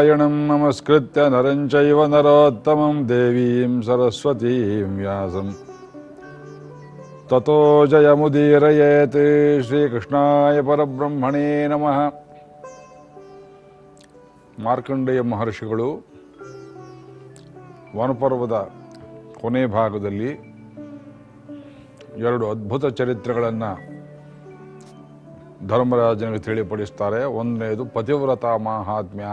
ನಾರಾಯಣಂ ನಮಸ್ಕೃತ್ಯ ನರಂ ಚೈವ ನರೋತ್ತಮಂ ದೇವಿಂ ಸರಸ್ವತೀಂ ವ್ಯಾಸಂ ततो जयमुदीरयेत् ಶ್ರೀಕೃಷ್ಣಾಯ ಪರಬ್ರಹ್ಮಣೇ ನಮಃ ಮಾರ್ಕಂಡೇಯ ಮಹರ್ಷಿಗಳು ವನಪರ್ವದ ಕೊನೆ ಭಾಗದಲ್ಲಿ ಎರಡು ಅದ್ಭುತ ಚರಿತ್ರೆಗಳನ್ನು ಧರ್ಮರಾಜನಿಗೆ ತಿಳಿಪಡಿಸ್ತಾರೆ. ಒಂದನೇದು ಪತಿವ್ರತ ಮಾಹಾತ್ಮ್ಯ.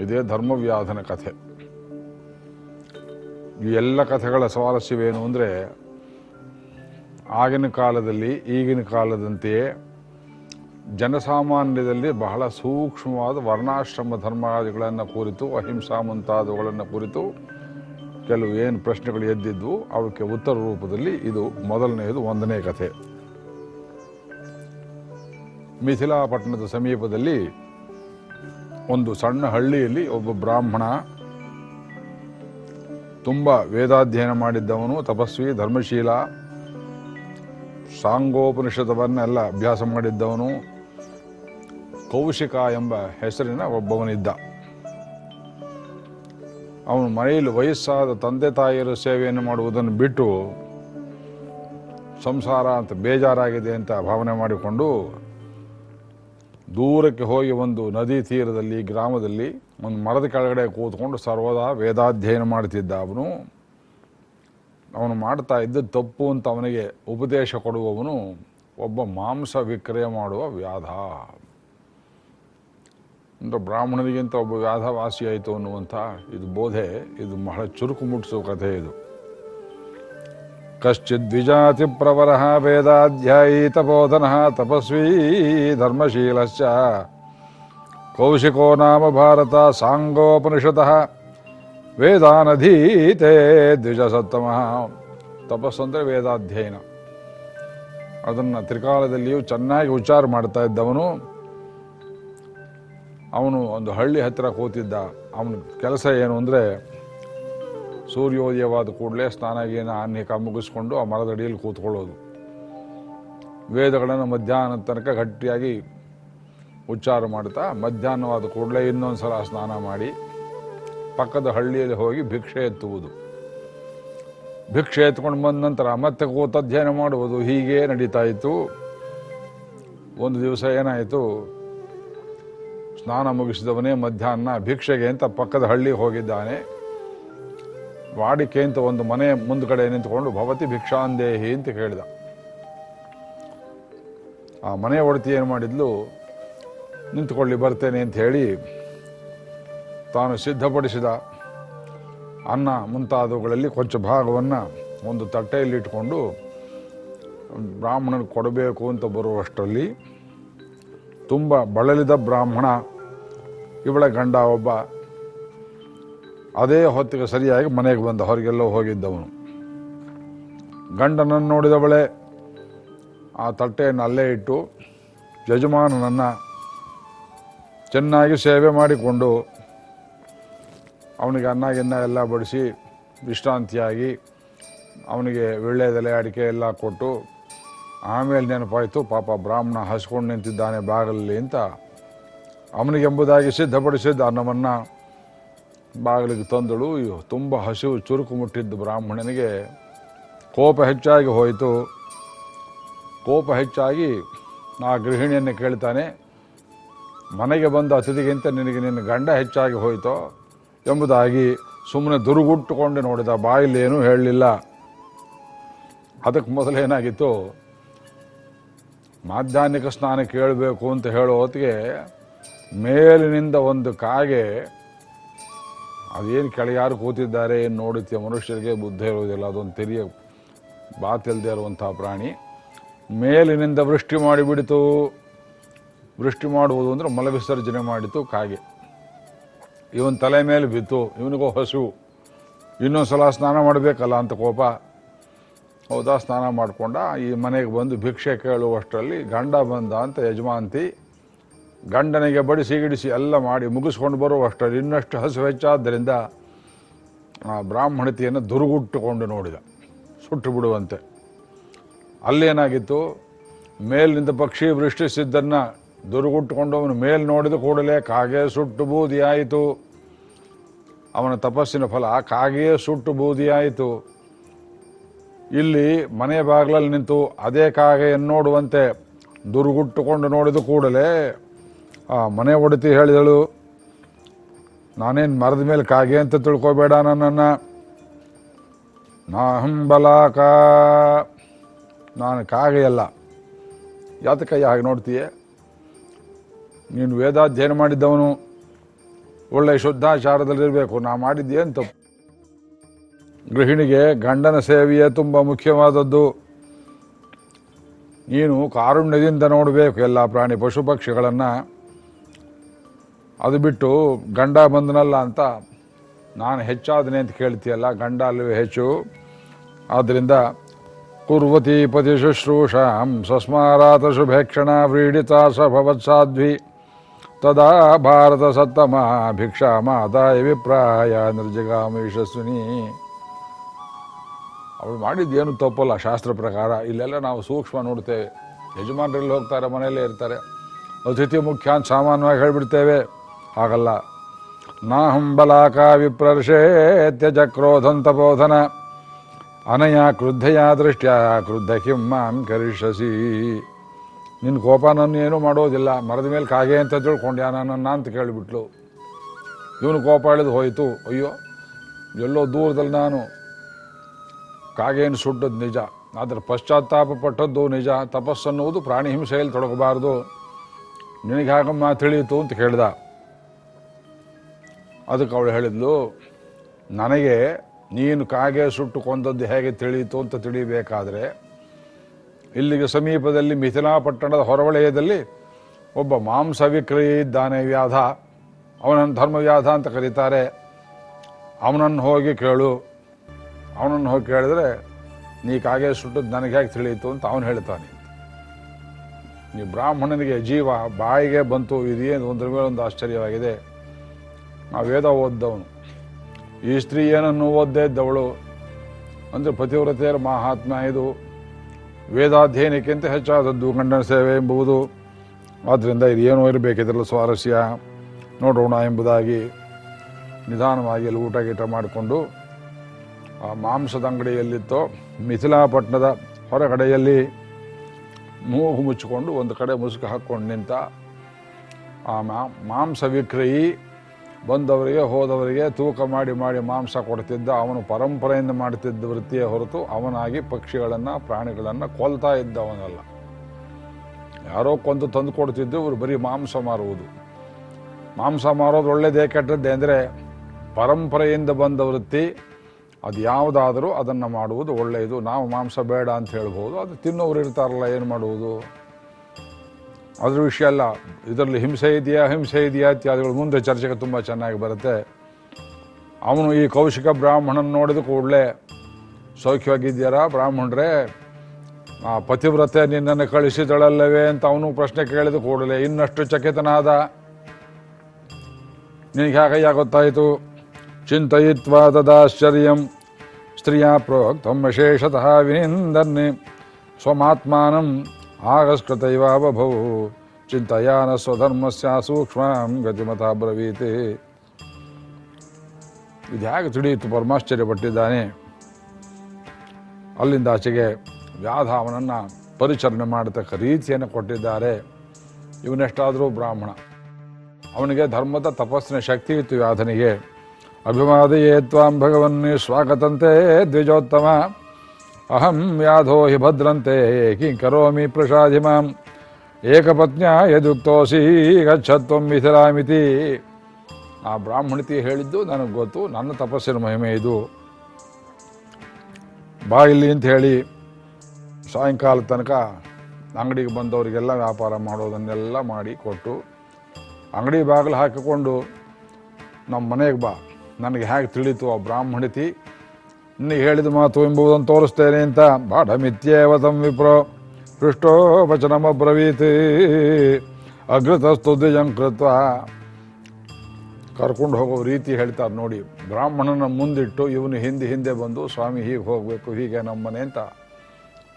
ಇದೇ ಧರ್ಮವ್ಯಾಧನ ಕಥೆ. ಈ ಎಲ್ಲ ಕಥೆಗಳ ಸ್ವಾರಸ್ಯವೇನು ಅಂದರೆ, ಆಗಿನ ಕಾಲದಲ್ಲಿ ಈಗಿನ ಕಾಲದಂತೆಯೇ ಜನಸಾಮಾನ್ಯದಲ್ಲಿ ಬಹಳ ಸೂಕ್ಷ್ಮವಾದ ವರ್ಣಾಶ್ರಮ ಧರ್ಮಾದಿಗಳನ್ನು ಕುರಿತು, ಅಹಿಂಸಾ ಮುಂತಾದವುಗಳನ್ನು ಕುರಿತು ಕೆಲವು ಏನು ಪ್ರಶ್ನೆಗಳು ಎದ್ದಿದ್ವು, ಅವಕ್ಕೆ ಉತ್ತರ ರೂಪದಲ್ಲಿ ಇದು ಮೊದಲನೆಯದು, ಒಂದನೇ ಕಥೆ. ಮಿಥಿಲಾಪಟ್ಟಣದ ಸಮೀಪದಲ್ಲಿ ಒಂದು ಸಣ್ಣ ಹಳ್ಳಿಯಲ್ಲಿ ಒಬ್ಬ ಬ್ರಾಹ್ಮಣ ತುಂಬ ವೇದಾಧ್ಯಯನ ಮಾಡಿದ್ದವನು, ತಪಸ್ವಿ, ಧರ್ಮಶೀಲ ಸಾಂಗೋಪನಿಷದವನ್ನೆಲ್ಲ ಅಭ್ಯಾಸ ಮಾಡಿದ್ದವನು, ಕೌಶಿಕ ಎಂಬ ಹೆಸರಿನ ಒಬ್ಬವನಿದ್ದ. ಅವನು ಮನೆಯಲ್ಲಿ ವಯಸ್ಸಾದ ತಂದೆ ತಾಯಿಯರ ಸೇವೆಯನ್ನು ಮಾಡುವುದನ್ನು ಬಿಟ್ಟು, ಸಂಸಾರ ಅಂತ ಬೇಜಾರಾಗಿದೆ ಅಂತ ಭಾವನೆ ಮಾಡಿಕೊಂಡು ದೂರಕ್ಕೆ ಹೋಗಿ ಒಂದು ನದಿ ತೀರದಲ್ಲಿ, ಗ್ರಾಮದಲ್ಲಿ ಒಂದು ಮರದ ಕೆಳಗಡೆ ಕೂತ್ಕೊಂಡು ಸರ್ವದಾ ವೇದಾಧ್ಯಯನ ಮಾಡ್ತಿದ್ದ ಅವನು. ಅವನು ಮಾಡ್ತಾ ಇದ್ದ ತಪ್ಪು ಅಂತ ಅವನಿಗೆ ಉಪದೇಶ ಕೊಡುವವನು ಒಬ್ಬ ಮಾಂಸ ವಿಕ್ರಯ ಮಾಡುವ ವ್ಯಾಧ. ಅಂದ್ರೆ ಬ್ರಾಹ್ಮಣನಿಗಿಂತ ಒಬ್ಬ ವ್ಯಾಧ ವಾಸಿಯಾಯಿತು ಅನ್ನುವಂಥ ಇದು ಬೋಧೆ, ಇದು ಬಹಳ ಚುರುಕು ಮುಟ್ಟಿಸುವ ಕಥೆ ಇದು. ಕಶ್ಚಿತ್ ದ್ವಿಜಾತಿ ಪ್ರವರ ವೇದಾಧ್ಯಾಯೀ ತಪೋಧನ ತಪಸ್ವೀ ಧರ್ಮಶೀಲಶ್ಚ ಕೌಶಿಕೋ ನಾಮ ಭಾರತ ಸಾಂಗೋಪನಿಷತಃ ವೇದಾನಧೀತೆ ದ್ವಿಜಸತ್ತಮ ತಪಸ್ಸಂದರೆ ವೇದಾಧ್ಯಯನ। ಅದನ್ನು ತ್ರಿಕಾಲದಲ್ಲಿಯೂ ಚೆನ್ನಾಗಿ ಉಚ್ಚಾರ ಮಾಡ್ತಾ ಇದ್ದವನು. ಅವನು ಒಂದು ಹಳ್ಳಿ ಹತ್ತಿರ ಕೂತಿದ್ದ. ಅವನ ಕೆಲಸ ಏನು ಅಂದರೆ ಸೂರ್ಯೋದಯವಾದ ಕೂಡಲೇ ಸ್ನಾನ ಗೀನ ಅನ್ನಿಕ ಮುಗಿಸ್ಕೊಂಡು ಆ ಮರದಡಿಯಲ್ಲಿ ಕೂತ್ಕೊಳ್ಳೋದು. ವೇದಗಳನ್ನು ಮಧ್ಯಾಹ್ನ ತನಕ ಗಟ್ಟಿಯಾಗಿ ಉಚ್ಚಾರ ಮಾಡ್ತಾ ಮಧ್ಯಾಹ್ನವಾದ ಕೂಡಲೇ ಇನ್ನೊಂದು ಸಲ ಸ್ನಾನ ಮಾಡಿ ಪಕ್ಕದ ಹಳ್ಳಿಯಲ್ಲಿ ಹೋಗಿ ಭಿಕ್ಷೆ ಎತ್ತುವುದು. ಭಿಕ್ಷೆ ಎತ್ಕೊಂಡು ಬಂದ ನಂತರ ಮತ್ತೆ ಕೂತ ಅಧ್ಯಯನ ಮಾಡುವುದು. ಹೀಗೆ ನಡೀತಾ ಇತ್ತು. ಒಂದು ದಿವಸ ಏನಾಯಿತು? ಸ್ನಾನ ಮುಗಿಸಿದವನೇ ಮಧ್ಯಾಹ್ನ ಭಿಕ್ಷೆಗೆ ಅಂತ ಪಕ್ಕದ ಹಳ್ಳಿಗೆ ಹೋಗಿದ್ದಾನೆ. ವಾಡಿಕೆ ಅಂತ ಒಂದು ಮನೆ ಮುಂದ್ಗಡೆ ನಿಂತ್ಕೊಂಡು ಭವತಿ ಭಿಕ್ಷಾಂದೇಹಿ ಅಂತ ಕೇಳಿದ. ಆ ಮನೆ ಒಡತಿ ಏನು ಮಾಡಿದ್ಲು? ನಿಂತ್ಕೊಳ್ಳಿ, ಬರ್ತೇನೆ ಅಂತ ಹೇಳಿ ತಾನು ಸಿದ್ಧಪಡಿಸಿದ ಅನ್ನ ಮುಂತಾದವುಗಳಲ್ಲಿ ಕೊಂಚ ಭಾಗವನ್ನು ಒಂದು ತಟ್ಟೆಯಲ್ಲಿ ಇಟ್ಕೊಂಡು, ಬ್ರಾಹ್ಮಣನಿಗೆ ಕೊಡಬೇಕು ಅಂತ ಬರುವಷ್ಟರಲ್ಲಿ ತುಂಬ ಬಳಲಿದ ಬ್ರಾಹ್ಮಣ, ಇವಳ ಗಂಡ ಒಬ್ಬ ಅದೇ ಹೊತ್ತಿಗೆ ಸರಿಯಾಗಿ ಮನೆಗೆ ಬಂದ. ಹೊರಗೆಲ್ಲೋ ಹೋಗಿದ್ದವನು. ಗಂಡನನ್ನು ನೋಡಿದವಳೆ, ಆ ತಟ್ಟೆಯನ್ನು ಅಲ್ಲೇ ಇಟ್ಟು ಯಜಮಾನನನ್ನು ಚೆನ್ನಾಗಿ ಸೇವೆ ಮಾಡಿಕೊಂಡು ಅವನಿಗೆ ಅನ್ನ ಗಿನ್ನ ಎಲ್ಲ ಬಡಿಸಿ ವಿಶ್ರಾಂತಿಯಾಗಿ ಅವನಿಗೆ ವಿಳ್ಳೆದೆಲೆ ಅಡಿಕೆ ಎಲ್ಲ ಕೊಟ್ಟು ಆಮೇಲೆ ನೆನಪಾಯಿತು, ಪಾಪ ಬ್ರಾಹ್ಮಣ ಹಸ್ಕೊಂಡು ನಿಂತಿದ್ದಾನೆ ಬಾಗಲಲ್ಲಿ ಅಂತ. ಅವನಿಗೆಂಬುದಾಗಿ ಸಿದ್ಧಪಡಿಸಿದ್ದ ಅನ್ನವನ್ನು ಬಾಗಿಲಿಗೆ ತಂದಳು. ತುಂಬ ಹಸಿವು ಚುರುಕು ಮುಟ್ಟಿದ್ದ ಬ್ರಾಹ್ಮಣನಿಗೆ. ಕೋಪ ಹೆಚ್ಚಾಗಿ ಹೋಯಿತು. ಕೋಪ ಹೆಚ್ಚಾಗಿ ಆ ಗೃಹಿಣಿಯನ್ನು ಕೇಳ್ತಾನೆ, ಮನೆಗೆ ಬಂದ ಅತಿಥಿಗಿಂತ ನಿನಗೆ ನಿನ್ನ ಗಂಡ ಹೆಚ್ಚಾಗಿ ಹೋಯಿತೋ? ಎಂಬುದಾಗಿ ಸುಮ್ಮನೆ ದುರುಗುಟ್ಟುಕೊಂಡು ನೋಡಿದ ಬಾಯಿಲೇನೂ ಹೇಳಲಿಲ್ಲ. ಅದಕ್ಕೆ ಮೊದಲೇನಾಗಿತ್ತು ಮಾಧ್ಯಾಹ್ನಿಕ ಸ್ನಾನ ಕೇಳಬೇಕು ಅಂತ ಹೇಳೋ ಹೊತ್ತಿಗೆ ಮೇಲಿನಿಂದ ಒಂದು ಕಾಗೆ ಅದೇನು ಕೆಳಗಾರು ಕೂತಿದ್ದಾರೆ, ಏನು ನೋಡುತ್ತೆ, ಮನುಷ್ಯರಿಗೆ ಬುದ್ಧಿ ಇರುವುದಿಲ್ಲ, ಅದೊಂದು ತೆರಿಯ ಬಾತಿಲ್ದೇ ಇರುವಂತಹ ಪ್ರಾಣಿ. ಮೇಲಿನಿಂದ ವೃಷ್ಟಿ ಮಾಡಿಬಿಡಿತು. ವೃಷ್ಟಿ ಮಾಡುವುದು ಅಂದರೆ ಮಲವಿಸರ್ಜನೆ ಮಾಡಿತು ಕಾಗೆ. ಇವನ ತಲೆ ಮೇಲೆ ಬಿತ್ತು, ಇವನಿಗೂ ಹಸು. ಇನ್ನೊಂದು ಸಲ ಸ್ನಾನ ಮಾಡಬೇಕಲ್ಲ ಅಂತ ಕೋಪ. ಹೌದಾ, ಸ್ನಾನ ಮಾಡಿಕೊಂಡ, ಈ ಮನೆಗೆ ಬಂದು ಭಿಕ್ಷೆ ಕೇಳುವಷ್ಟರಲ್ಲಿ ಗಂಡ ಬಂದ ಅಂತ ಯಜಮಾಂತಿ ಗಂಡನಿಗೆ ಬಡಿಸಿ ಗಿಡಿಸಿ ಎಲ್ಲ ಮಾಡಿ ಮುಗಿಸ್ಕೊಂಡು ಬರುವಷ್ಟು ಇನ್ನಷ್ಟು ಹಸು ಹೆಚ್ಚಾದ್ದರಿಂದ ಆ ಬ್ರಾಹ್ಮಣತೆಯನ್ನು ದುರುಗುಟ್ಟುಕೊಂಡು ನೋಡಿದ. ಸುಟ್ಟು ಬಿಡುವಂತೆ. ಅಲ್ಲೇನಾಗಿತ್ತು? ಮೇಲಿನಿಂದ ಪಕ್ಷಿ ವೃಷ್ಟಿಸಿದ್ದನ್ನು ದುರುಗುಟ್ಟುಕೊಂಡು ಅವನು ಮೇಲೆ ನೋಡಿದ ಕೂಡಲೇ ಕಾಗೆ ಸುಟ್ಟು ಬೂದಿಯಾಯಿತು. ಅವನ ತಪಸ್ಸಿನ ಫಲ ಕಾಗೆಯೇ ಸುಟ್ಟು ಬೂದಿಯಾಯಿತು. ಇಲ್ಲಿ ಮನೆ ಬಾಗಿಲಲ್ಲಿ ನಿಂತು ಅದೇ ಕಾಗೆಯನ್ನು ನೋಡುವಂತೆ ದುರುಗುಟ್ಟುಕೊಂಡು ನೋಡಿದ ಕೂಡಲೇ ಆ ಮನೆ ಒಡತಿ ಹೇಳಿದಳು, ನಾನೇನು ಮರದ ಮೇಲೆ ಕಾಗೆ ಅಂತ ತಿಳ್ಕೊಬೇಡ ನನ್ನನ್ನು. ನಾಹಂಬಲಾಕ ನಾನು ಕಾಗೆಯಲ್ಲ. ಯಾತಕಯ್ಯ ಹಾಗೆ ನೋಡ್ತೀಯೇ? ನೀನು ವೇದಾಧ್ಯಯನ ಮಾಡಿದ್ದವನು. ಒಳ್ಳೆಯ ಶುದ್ಧಾಚಾರದಲ್ಲಿರಬೇಕು ನಾ ಮಾಡಿದ್ದೇನು ತಪ್ಪು? ಗೃಹಿಣಿಗೆ ಗಂಡನ ಸೇವೆಯೇ ತುಂಬ ಮುಖ್ಯವಾದದ್ದು. ನೀನು ಕಾರುಣ್ಯದಿಂದ ನೋಡಬೇಕು ಎಲ್ಲ ಪ್ರಾಣಿ ಪಶು ಪಕ್ಷಿಗಳನ್ನು. ಅದು ಬಿಟ್ಟು ಗಂಡ ಬಂದನಲ್ಲ ಅಂತ ನಾನು ಹೆಚ್ಚಾದನೆ ಅಂತ ಕೇಳ್ತೀಯಲ್ಲ, ಗಂಡ ಅಲ್ಲವೇ ಹೆಚ್ಚು. ಆದ್ದರಿಂದ ಕುರ್ವತಿ ಪತಿ ಶುಶ್ರೂಷಾಂ ಸಸ್ಮಾರಾತ ಶುಭೇಕ್ಷಣ ವ್ರೀಡಿತ ಸ ಭವತ್ಸಾಧ್ವಿ ತದಾ ಭಾರತ ಸತ್ತಮ ಭಿಕ್ಷಾ ಮಾತಾಯ ವಿಪ್ರಾಯ ನಿರ್ಜಗಾಮ ಯಶಸ್ವಿನಿ. ಅವಳು ಮಾಡಿದ್ದೇನು ತಪ್ಪಲ್ಲ, ಶಾಸ್ತ್ರ ಪ್ರಕಾರ. ಇಲ್ಲೆಲ್ಲ ನಾವು ಸೂಕ್ಷ್ಮ ನೋಡ್ತೇವೆ. ಯಜಮಾನರಲ್ಲಿ ಹೋಗ್ತಾರೆ, ಮನೆಯಲ್ಲೇ ಇರ್ತಾರೆ. ಅತಿಥಿ ಮುಖ್ಯ ಅಂತ ಸಾಮಾನ್ಯವಾಗಿ ಹೇಳಿಬಿಡ್ತೇವೆ. ಹಾಗಲ್ಲ ನಾಹಂಬಲಾಕ ವಿಪ್ರರ್ಷೇತ್ಯಜ ತ್ಯಜ ತಪೋಧನ. ಅನಯ ಕ್ರುದ್ಧಯ ದೃಷ್ಟ್ಯ, ಕ್ರುದ್ಧ ಕಿಂ ಮಾಂ ಕರಿಷ್ಯಸಿ ನಿನ್ನ ಕೋಪ ನನ್ನ ಏನೂ ಮಾಡೋದಿಲ್ಲ. ಮರದ ಮೇಲೆ ಕಾಗೆ ಅಂತ ತಿಳ್ಕೊಂಡ್ಯಾ ನನ್ನ ಅಂತ ಕೇಳಿಬಿಟ್ಲು. ಇವನು ಕೋಪ ಇಳಿದು ಹೋಯಿತು. ಅಯ್ಯೋ, ಎಲ್ಲೋ ದೂರದಲ್ಲಿ ನಾನು. ಕಾಗೇನು ಸುಟ್ಟದ್ದು ನಿಜ. ಆದರೆ ಪಶ್ಚಾತ್ತಾಪ ಪಟ್ಟದ್ದು ನಿಜ. ತಪಸ್ಸನ್ನುವುದು ಪ್ರಾಣಿ ಹಿಂಸೆಯಲ್ಲಿ ತೊಡಗಬಾರ್ದು. ನಿನಗೆ ಹಾಗಮ್ಮ ತಿಳಿಯಿತು ಅಂತ ಕೇಳ್ದ. ಅದಕ್ಕೆ ಅವಳು ಹೇಳಿದ್ಲು, ನನಗೆ ನೀನು ಕಾಗೆ ಸುಟ್ಟು ಕೊಂದದ್ದು ಹೇಗೆ ತಿಳಿಯಿತು ಅಂತ ತಿಳಿಯಬೇಕಾದ್ರೆ ಇಲ್ಲಿಗೆ ಸಮೀಪದಲ್ಲಿ ಮಿಥಿಲಾ ಪಟ್ಟಣದ ಒಬ್ಬ ಮಾಂಸ ವಿಕ್ರಯಿ ಇದ್ದಾನೆ ವ್ಯಾಧ. ಅವನನ್ನು ಧರ್ಮವ್ಯಾಧ ಅಂತ ಕರೀತಾರೆ. ಅವನನ್ನು ಹೋಗಿ ಕೇಳು. ಅವನನ್ನು ಹೋಗಿ ಕೇಳಿದ್ರೆ, ನೀ ಕಾಗೆ ಸುಟ್ಟದ್ದು ನನಗೆ ಹೇಗೆ ತಿಳಿಯಿತು ಅಂತ ಅವನು ಹೇಳ್ತಾನೆ. ನೀ ಬ್ರಾಹ್ಮಣನಿಗೆ ಜೀವ ಬಾಯಿಗೆ ಬಂತು, ಇದೇನು? ಒಂದ್ರ ಮೇಲೆ ಒಂದು ಆಶ್ಚರ್ಯವಾಗಿದೆ. ಆ ವೇದ ಓದ್ದವನು. ಈ ಸ್ತ್ರೀ ಏನನ್ನು ಓದ್ದೇ ಇದ್ದವಳು? ಅಂದರೆ ಪತಿವ್ರತೆಯರ ಮಹಾತ್ಮ ಇದು. ವೇದಾಧ್ಯಯನಕ್ಕಿಂತ ಹೆಚ್ಚಾದದ್ದು ಗಂಡನ ಸೇವೆ ಎಂಬುದು ಆದ್ದರಿಂದ ಇದು ಏನೋ ಇರಬೇಕಿದ್ರಲ್ಲ ಸ್ವಾರಸ್ಯ. ನೋಡೋಣ ಎಂಬುದಾಗಿ ನಿಧಾನವಾಗಿ ಅಲ್ಲಿ ಊಟ ಗೀಟ ಮಾಡಿಕೊಂಡು ಆ ಮಾಂಸದ ಅಂಗಡಿಯಲ್ಲಿತ್ತೋ, ಮಿಥಿಲಾಪಟ್ಟಣದ ಹೊರಗಡೆಯಲ್ಲಿ ಮೂಗು ಮುಚ್ಚಿಕೊಂಡು ಒಂದು ಕಡೆ ಮುಸುಕು ಹಾಕ್ಕೊಂಡು ನಿಂತ ಆ ಮಾಂಸ ವಿಕ್ರಯಿ ಬಂದವರಿಗೆ, ಹೋದವರಿಗೆ ತೂಕ ಮಾಡಿ ಮಾಡಿ ಮಾಂಸ ಕೊಡ್ತಿದ್ದ ಅವನು ಪರಂಪರೆಯಿಂದ ಮಾಡ್ತಿದ್ದ ವೃತ್ತಿಯೇ ಹೊರತು ಅವನಾಗಿ ಪಕ್ಷಿಗಳನ್ನು, ಪ್ರಾಣಿಗಳನ್ನು ಕೊಲ್ತಾ ಇದ್ದವನಲ್ಲ. ಯಾರೋ ಕೊಂದು ತಂದು ಕೊಡ್ತಿದ್ದು ಇವರು ಬರೀ ಮಾಂಸ ಮಾರುವುದು. ಮಾಂಸ ಮಾರೋದು ಒಳ್ಳೇದೇ ಕೆಟ್ಟದ್ದೇ ಅಂದರೆ ಪರಂಪರೆಯಿಂದ ಬಂದ ವೃತ್ತಿ, ಅದು ಯಾವುದಾದರೂ ಅದನ್ನು ಮಾಡುವುದು ಒಳ್ಳೆಯದು. ನಾವು ಮಾಂಸ ಬೇಡ ಅಂತ ಹೇಳ್ಬೋದು ಅದು ತಿನ್ನೋರು ಇರ್ತಾರಲ್ಲ, ಏನು ಮಾಡುವುದು? ಅದ್ರ ವಿಷಯ ಅಲ್ಲ, ಇದರಲ್ಲಿ ಹಿಂಸೆ ಇದೆಯಾ ಹಿಂಸೆ ಇದೆಯಾ ಇತ್ಯಾದಿಗಳು ಮುಂದೆ ಚರ್ಚೆಗೆ ತುಂಬ ಚೆನ್ನಾಗಿ ಬರುತ್ತೆ. ಅವನು ಈ ಕೌಶಿಕ ಬ್ರಾಹ್ಮಣನ ನೋಡಿದ ಕೂಡಲೇ ಸೌಖ್ಯವಾಗಿದ್ದೀರಾ ಬ್ರಾಹ್ಮಣರೇ? ಆ ಪತಿವ್ರತೆ ನಿನ್ನನ್ನು ಕಳಿಸಿದಳಲ್ಲವೇ ಅಂತ ಅವನು ಪ್ರಶ್ನೆ ಕೇಳಿದ ಕೂಡಲೇ, ಇನ್ನಷ್ಟು ಚಕಿತನಾದ. ನಿನಗೆ ಹೇಗಯ್ಯ ಗೊತ್ತಾಯಿತು? ಚಿಂತಯಿತ್ವ ತದಾಶ್ಚರ್ಯಂ ಸ್ತ್ರೀಯ ಪ್ರೋಕ್ತಂ ವಿಶೇಷತಃ ವಿನಿಂದನ್ನೇ ಸ್ವಮಾತ್ಮಾನಂ ಆಗಸ್ಕೃತೈವ ಬಭೌ ಚಿಂತಯಾನ ಸ್ವಧರ್ಮಸ್ಯ ಸೂಕ್ಷ್ಮಂ ಗತಿಮತ ಬ್ರವೀತಿ ಇದು ಹೇಗೆ ತಿಳಿಯಿತು ಪರಮಾಶ್ಚರ್ಯಪಟ್ಟಿದ್ದಾನೆ ಅಲ್ಲಿಂದ ಆಚೆಗೆ ವ್ಯಾಧ ಅವನನ್ನು ಪರಿಚರಣೆ ಮಾಡತಕ್ಕ ರೀತಿಯನ್ನು ಕೊಟ್ಟಿದ್ದಾರೆ. ಇವನೆಷ್ಟಾದರೂ ಬ್ರಾಹ್ಮಣ. ಅವನಿಗೆ ಧರ್ಮದ ತಪಸ್ಸಿನ ಶಕ್ತಿ ಇತ್ತು ವ್ಯಾಧನಿಗೆ ಅಭಿವಾದಯೇ ತ್ವಾಂ ಭಗವನ್ನೇ ಸ್ವಾಗತಂತೆ ದ್ವಿಜೋತ್ತಮ. ಅಹಂ ಯಾಧೋ ಹಿ ಭದ್ರಂತೆ ಕಿಂ ಕರೋಮಿ ಪ್ರಸಾದಿ ಮಾಂ ಏಕಪತ್ನ್ಯ ಯದುಕ್ತೋಸಿ ಗಚ್ಚತ್ವಂ ಮಿಥಿಲಾಮಿತಿ ಆ ಬ್ರಾಹ್ಮಣತಿ ಹೇಳಿದ್ದು ನನಗೆ ಗೊತ್ತು, ನನ್ನ ತಪಸ್ಸಿನ ಮಹಿಮೆ ಇದು. ಬಾ ಇಲ್ಲಿ ಅಂತ ಹೇಳಿ, ಸಾಯಂಕಾಲ ತನಕ ಅಂಗಡಿಗೆ ಬಂದವರಿಗೆಲ್ಲ ವ್ಯಾಪಾರ ಮಾಡೋದನ್ನೆಲ್ಲ ಮಾಡಿ ಕೊಟ್ಟು, ಅಂಗಡಿ ಬಾಗಿಲು ಹಾಕಿಕೊಂಡು ನಮ್ಮ ಮನೆಗೆ ಬಾ, ನನಗೆ ಹೇಗೆ ತಿಳಿತು ಆ ಬ್ರಾಹ್ಮಣತಿ ನಿನಗೆ ಹೇಳಿದ ಮಾತು ಎಂಬುದನ್ನು ತೋರಿಸ್ತೇನೆ ಅಂತ ಬಾಢಮಿತ್ಯೇವ ತಂ ವಿಪ್ರೋ ಪೃಷ್ಟೋ ವಚನಮಬ್ರವೀತ್ ಅಗ್ರತಸ್ತು ದ್ವಿಜಂ ಕೃತ್ವ. ಕರ್ಕೊಂಡು ಹೋಗೋ ರೀತಿ ಹೇಳ್ತಾರೆ ನೋಡಿ, ಬ್ರಾಹ್ಮಣನ ಮುಂದಿಟ್ಟು ಇವನು ಹಿಂದೆ ಹಿಂದೆ ಬಂದು ಸ್ವಾಮಿ ಹೀಗೆ ಹೋಗಬೇಕು, ಹೀಗೆ ನಮ್ಮನೆ ಅಂತ.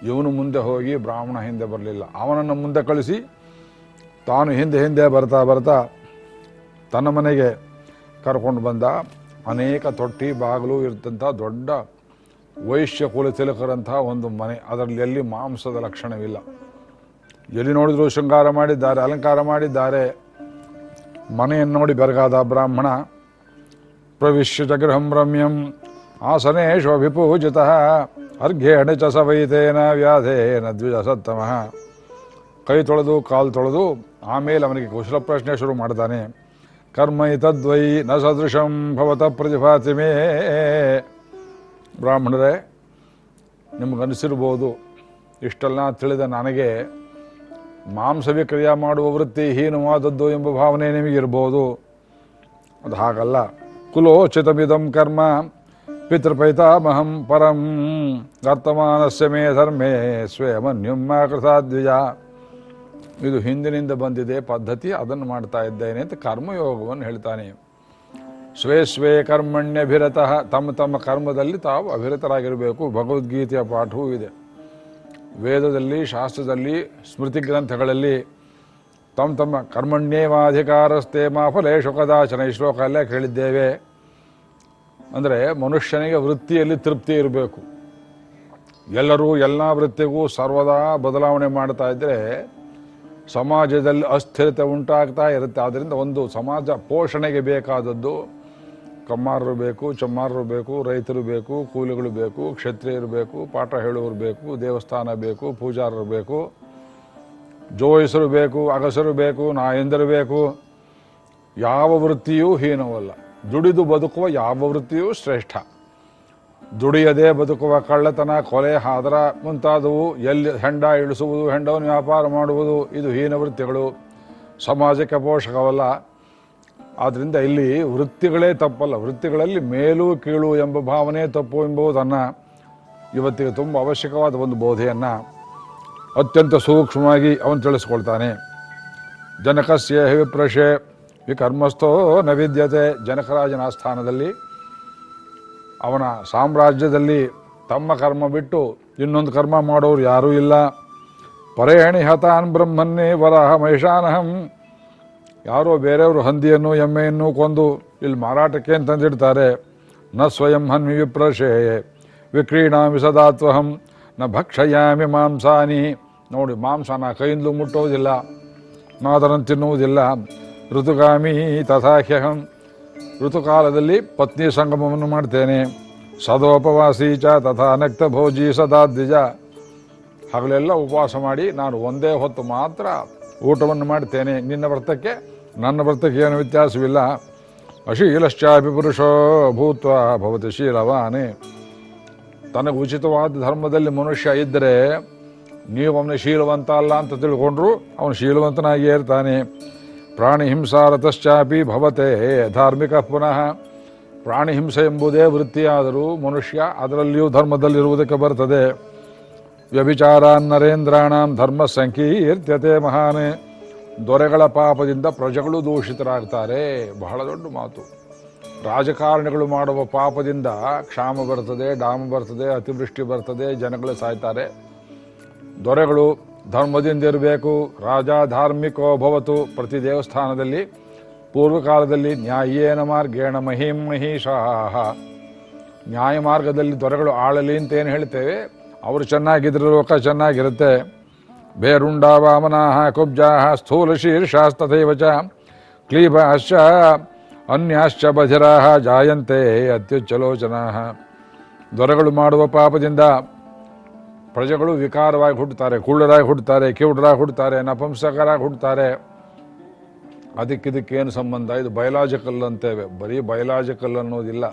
ಇವನು ಮುಂದೆ ಹೋಗಿ ಬ್ರಾಹ್ಮಣ ಹಿಂದೆ ಬರಲಿಲ್ಲ. ಅವನನ್ನು ಮುಂದೆ ಕಳಿಸಿ ತಾನು ಹಿಂದೆ ಹಿಂದೆ ಬರ್ತಾ ಬರ್ತಾ ತನ್ನ ಮನೆಗೆ ಕರ್ಕೊಂಡು ಬಂದ. ಅನೇಕ ತೊಟ್ಟಿ, ಬಾಗಿಲು ಇರ್ತಂಥ ದೊಡ್ಡ ವೈಶ್ಯ ಕುಲ ತಿಲಕರಂತಹ ಒಂದು ಮನೆ. ಅದರಲ್ಲಿ ಎಲ್ಲಿ ಮಾಂಸದ ಲಕ್ಷಣವಿಲ್ಲ. ಎಲ್ಲಿ ನೋಡಿದ್ರು ಶೃಂಗಾರ ಮಾಡಿದ್ದಾರೆ, ಅಲಂಕಾರ ಮಾಡಿದ್ದಾರೆ. ಮನೆಯನ್ನು ನೋಡಿ ಬೆರಗಾದ ಬ್ರಾಹ್ಮಣ ಪ್ರವಿಶ್ಯ ಜಗೃಹಂ ರಮ್ಯಂ, ಆಸನೇಶು ವಿಪೂಜಿತ ಅರ್ಘ್ಯೇಣ ಚ ವ್ಯಾಧೇನ ದ್ವಿಜ ಸತ್ತಮಃ ಕೈ ತೊಳೆದು, ಕಾಲು ತೊಳೆದು, ಆಮೇಲೆ ಅವನಿಗೆ ಕುಶಲ ಪ್ರಶ್ನೆ ಶುರು ಮಾಡ್ತಾನೆ. ಕರ್ಮ ಇತದ್ವೈ ನ ಸದೃಶಂ ಭವತ ಪ್ರತಿಭಾತಿ ಮೇ. ಬ್ರಾಹ್ಮಣರೇ, ನಿಮಗನಿಸಿರ್ಬೋದು, ಇಷ್ಟೆಲ್ಲ ತಿಳಿದ ನನಗೆ ಮಾಂಸ ಕ್ರಿಯೆ ಮಾಡುವ ವೃತ್ತಿ ಹೀನವಾದದ್ದು ಎಂಬ ಭಾವನೆ ನಿಮಗಿರ್ಬೋದು. ಅದು ಹಾಗಲ್ಲ. ಕುಲೋಚಿತಮಿದಂ ಕರ್ಮ ಪಿತೃಪೈತಾಮಹಂ ಪರಂ ವರ್ತಮಾನಸ್ಯ ಮೇ ಧರ್ಮೇ ಸ್ವಯಮನ್ಯುಮ್ಮ ಕೃತಾದ್ವಿಜ ಇದು ಹಿಂದಿನಿಂದ ಬಂದಿದೆ ಪದ್ಧತಿ, ಅದನ್ನು ಮಾಡ್ತಾ ಇದ್ದೇನೆ ಅಂತ ಕರ್ಮಯೋಗವನ್ನು ಹೇಳ್ತಾನೆ. ಸ್ವೇ ಸ್ವೇ ಕರ್ಮಣ್ಯಭಿರತಃ. ತಮ್ಮ ತಮ್ಮ ಕರ್ಮದಲ್ಲಿ ತಾವು ಅಭಿರತರಾಗಿರಬೇಕು. ಭಗವದ್ಗೀತೆಯ ಪಾಠವೂ ಇದೆ. ವೇದದಲ್ಲಿ, ಶಾಸ್ತ್ರದಲ್ಲಿ ಸ್ಮೃತಿ ಗ್ರಂಥಗಳಲ್ಲಿ ತಮ್ಮ ತಮ್ಮ ಕರ್ಮಣ್ಯೇವಾಧಿಕಾರಸ್ತೆ ಮಾ ಫಲೇಶು ಕದಾಚನ ಈ ಶ್ಲೋಕ ಅಲ್ಲೇ ಕೇಳಿದ್ದೇವೆ. ಅಂದರೆ ಮನುಷ್ಯನಿಗೆ ವೃತ್ತಿಯಲ್ಲಿ ತೃಪ್ತಿ ಇರಬೇಕು. ಎಲ್ಲರೂ ಎಲ್ಲ ವೃತ್ತಿಗೂ ಸರ್ವದಾ ಬದಲಾವಣೆ ಮಾಡ್ತಾ ಇದ್ದರೆ ಸಮಾಜದಲ್ಲಿ ಅಸ್ಥಿರತೆ ಉಂಟಾಗ್ತಾ ಇರುತ್ತೆ. ಆದ್ದರಿಂದ ಒಂದು ಸಮಾಜ ಪೋಷಣೆಗೆ ಬೇಕಾದದ್ದು ಕಮ್ಮಾರರು ಬೇಕು, ಚಮ್ಮಾರರು ಬೇಕು, ರೈತರು ಬೇಕು, ಕೂಲಿಗಳು ಬೇಕು, ಕ್ಷತ್ರಿಯರು ಬೇಕು, ಪಾಠ ಹೇಳುವರು ಬೇಕು, ದೇವಸ್ಥಾನ ಬೇಕು, ಪೂಜಾರರು ಬೇಕು, ಜೋಯಿಸರು ಬೇಕು, ಅಗಸರು ಬೇಕು, ನಾಯಂದರು ಬೇಕು. ಯಾವ ವೃತ್ತಿಯೂ ಹೀನವಲ್ಲ. ದುಡಿದು ಬದುಕುವ ಯಾವ ವೃತ್ತಿಯೂ ಶ್ರೇಷ್ಠ. ದುಡಿಯದೆ ಬದುಕುವ ಕಳ್ಳತನ, ಕೊಲೆ, ಹಾದರ ಮುಂತಾದವು, ಎಲ್ಲಿ ಹೆಂಡ ಇಳಿಸುವುದು, ಹೆಂಡವನ್ನು ವ್ಯಾಪಾರ ಮಾಡುವುದು, ಇದು ಹೀನ ವೃತ್ತಿಗಳು. ಸಮಾಜಕ್ಕೆ ಪೋಷಕವಲ್ಲ. ಆದ್ದರಿಂದ ಇಲ್ಲಿ ವೃತ್ತಿಗಳೇ ತಪ್ಪಲ್ಲ, ವೃತ್ತಿಗಳಲ್ಲಿ ಮೇಲು ಕೀಳು ಎಂಬ ಭಾವನೆ ತಪ್ಪು ಎಂಬುದನ್ನು ಇವತ್ತಿಗೆ ತುಂಬ ಅವಶ್ಯಕವಾದ ಒಂದು ಬೋಧೆಯನ್ನು ಅತ್ಯಂತ ಸೂಕ್ಷ್ಮವಾಗಿ ಅವನು ತಿಳಿಸ್ಕೊಳ್ತಾನೆ. ಜನಕಸ್ಯ ವಿಪ್ರಶೆ ವಿಕರ್ಮಸ್ಥೋ ನ ವಿದ್ಯತೆ ಜನಕರಾಜನ ಆಸ್ಥಾನದಲ್ಲಿ ಅವನ ಸಾಮ್ರಾಜ್ಯದಲ್ಲಿ ತಮ್ಮ ಕರ್ಮ ಬಿಟ್ಟು ಇನ್ನೊಂದು ಕರ್ಮ ಮಾಡೋರು ಯಾರೂ ಇಲ್ಲ. ಪರೇಣಿ ಹತಾನ್ ಬ್ರಹ್ಮನ್ನೇ ವರಹ ಮಹಿಷಾನಹಂ. ಯಾರೋ ಬೇರೆಯವರು ಹಂದಿಯನ್ನು, ಎಮ್ಮೆಯನ್ನು ಕೊಂದು ಇಲ್ಲಿ ಮಾರಾಟಕ್ಕೆ ಅಂತಂದಿಡ್ತಾರೆ ನ ಸ್ವಯಂ ಹನ್ಮಿ ವಿಪ್ರಶೇ ವಿಕ್ರೀಣಾಮಿ ಸದಾತ್ವಹಂ. ನ ಭಕ್ಷಯಾಮಿ ಮಾಂಸಾನಿ. ನೋಡಿ, ಮಾಂಸನ ಕೈಯಿಂದಲೂ ಮುಟ್ಟೋದಿಲ್ಲ ನಾದರನ್ನು ತಿನ್ನುವುದಿಲ್ಲ. ಋತುಗಾಮಿ ತಥಾಹ್ಯಹಂ. ಋತುಕಾಲದಲ್ಲಿ ಪತ್ನಿ ಸಂಗಮವನ್ನು ಮಾಡ್ತೇನೆ. ಸದೋಪವಾಸಿ ಚ ತಥಾ ನಕ್ತ ಭೋಜಿ ಸದಾ ದ್ವಿಜ ಹಗಲೆಲ್ಲ ಉಪವಾಸ ಮಾಡಿ ನಾನು ಒಂದೇ ಹೊತ್ತು ಮಾತ್ರ ಊಟವನ್ನು ಮಾಡ್ತೇನೆ. ನಿನ್ನ ವ್ರತಕ್ಕೆ ನನ್ನ ವ್ರತಕ್ಕೆ ಏನು ವ್ಯತ್ಯಾಸವಿಲ್ಲ? ಅಶೀಲಶ್ಚಾಪಿ ಪುರುಷೋ ಭೂತ್ವ ಭವತಿ ಶೀಲವಾನೆ. ತನಗೆ ಉಚಿತವಾದ ಧರ್ಮದಲ್ಲಿ ಮನುಷ್ಯ ಇದ್ದರೆ ನೀವು ಅವನ ಶೀಲವಂತ ಅಲ್ಲ ಅಂತ ತಿಳ್ಕೊಂಡ್ರು ಅವನು ಶೀಲವಂತನಾಗಿಯೇ ಇರ್ತಾನೆ. ಪ್ರಾಣಿ ಹಿಂಸಾರತಶ್ಚಾಪಿ ಭವತೆ ಧಾರ್ಮಿಕ ಪುನಃ. ಪ್ರಾಣಿ ಹಿಂಸೆ ಎಂಬುದೇ ವೃತ್ತಿಯಾದರೂ ಮನುಷ್ಯ ಅದರಲ್ಲಿಯೂ ಧರ್ಮದಲ್ಲಿರುವುದಕ್ಕೆ ಬರ್ತದೆ. ವ್ಯಭಿಚಾರಾನ್ ನರೇಂದ್ರಾಣಾಂ ಧರ್ಮ ಸಂಕೀರ್ತ್ಯತೆ ಮಹಾನೆ. ದೊರೆಗಳ ಪಾಪದಿಂದ ಪ್ರಜೆಗಳು ದೂಷಿತರಾಗ್ತಾರೆ. ಬಹಳ ದೊಡ್ಡ ಮಾತು. ರಾಜಕಾರಣಿಗಳು ಮಾಡುವ ಪಾಪದಿಂದ ಕ್ಷಾಮ ಬರ್ತದೆ, ಡಾಮ ಬರ್ತದೆ, ಅತಿವೃಷ್ಟಿ ಬರ್ತದೆ, ಜನಗಳು ಸಾಯ್ತಾರೆ. ದೊರೆಗಳು ಧರ್ಮದಿಂದ ಇರಬೇಕು, ರಾಜ ಧಾರ್ಮಿಕೋ ಭವತು ಪ್ರತಿ ದೇವಸ್ಥಾನದಲ್ಲಿ, ಪೂರ್ವಕಾಲದಲ್ಲಿ ನ್ಯಾಯೇನ ಮಾರ್ಗೇಣ ಮಹಿಂ ಮಹಿಷಾಹ. ನ್ಯಾಯ ಮಾರ್ಗದಲ್ಲಿ ದೊರೆಗಳು ಆಳಲಿ ಅಂತ ಏನು ಹೇಳ್ತೇವೆ? ಅವರು ಚೆನ್ನಾಗಿದ್ರೆ ಲೋಕ ಚೆನ್ನಾಗಿರುತ್ತೆ. ಬೇರುಂಡ ವಾಮನಾಹ ಕುಬ್ಜಾಹ ಸ್ಥೂಲ ಶೀರ್ಷಾಸ್ತಥೈವ ಚ ಕ್ಲೀಬಾಶ್ಚ ಅನ್ಯಾಶ್ಚ ಬಧಿರಾಹ ಜಾಯಂತೆ ಅತ್ಯುಚ್ಚಲೋಚನಾಹ ದೊರೆಗಳು ಮಾಡುವ ಪಾಪದಿಂದ ಪ್ರಜೆಗಳು ವಿಕಾರವಾಗಿ ಹುಟ್ಟುತ್ತಾರೆ, ಕುಳ್ಳರಾಗಿ ಹುಟ್ಟುತ್ತಾರೆ, ಕಿವುಡರಾಗಿ ಹುಟ್ಟುತ್ತಾರೆ, ನಪುಂಸಕರಾಗಿ ಹುಟ್ಟುತ್ತಾರೆ. ಅದಕ್ಕಿದಕ್ಕೇನು ಸಂಬಂಧ? ಇದು ಬಯಲಾಜಿಕಲ್ ಅಂತೇವೆ. ಬರೀ ಬಯಲಾಜಿಕಲ್ ಅನ್ನೋದಿಲ್ಲ.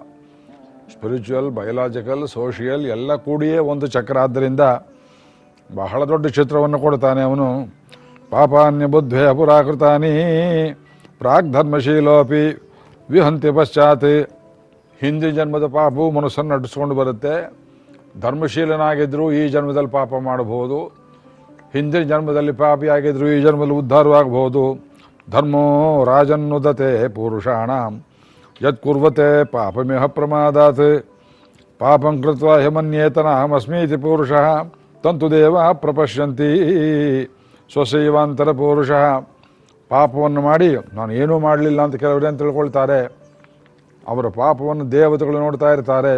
ಸ್ಪಿರಿಚುವಲ್ ಬಯಲಾಜಿಕಲ್ ಸೋಷಿಯಲ್ ಎಲ್ಲ ಕೂಡಿಯೇ ಒಂದು ಚಕ್ರ. ಆದ್ದರಿಂದ ಬಹಳ ದೊಡ್ಡ ಚಿತ್ರವನ್ನು ಕೊಡ್ತಾನೆ ಅವನು. ಪಾಪಾನ್ಯ ಬುದ್ಧೇ ಅಪುರಾಕೃತಾನಿ, ಪ್ರಾಗ್ಧರ್ಮಶೀಲೋಪಿ, ವಿಹಂತಿ ಪಶ್ಚಾತ್, ಹಿಂದಿ ಜನ್ಮದ ಪಾಪವು ಮನಸ್ಸನ್ನು ನಟಿಸ್ಕೊಂಡು ಬರುತ್ತೆ. ಧರ್ಮಶೀಲನಾಗಿದ್ದರೂ ಈ ಜನ್ಮದಲ್ಲಿ ಪಾಪ ಮಾಡಬಹುದು. ಹಿಂದಿನ ಜನ್ಮದಲ್ಲಿ ಪಾಪಿಯಾಗಿದ್ದರೂ ಈ ಜನ್ಮದಲ್ಲಿ ಉದ್ಧಾರವಾಗಬಹುದು ಧರ್ಮೋ ರಾಜನ್ನುದತೆ ಪುರುಷಾಣ ಯತ್ ಪಾಪಮೇಹ ಪಾಪಮಿಹ ಪ್ರಮಾದಾತ್. ಪಾಪಂ ಕೃತ್ವ ಹಿಮನ್ಯೇತನ ಅಹಮಸ್ಮೀತಿ ಪುರುಷಃ. ತಂತು ದೇವ ಪ್ರಪಶ್ಯಂತಿ ಸ್ವಸೈವಾಂತರ ಪುರುಷ ಪಾಪವನ್ನು ಮಾಡಿ, ನಾನು ಏನೂ ಮಾಡಲಿಲ್ಲ ಅಂತ ಕೆಲವರೇನು ತಿಳ್ಕೊಳ್ತಾರೆ? ಅವರ ಪಾಪವನ್ನು ದೇವತೆಗಳು ನೋಡ್ತಾ ಇರ್ತಾರೆ.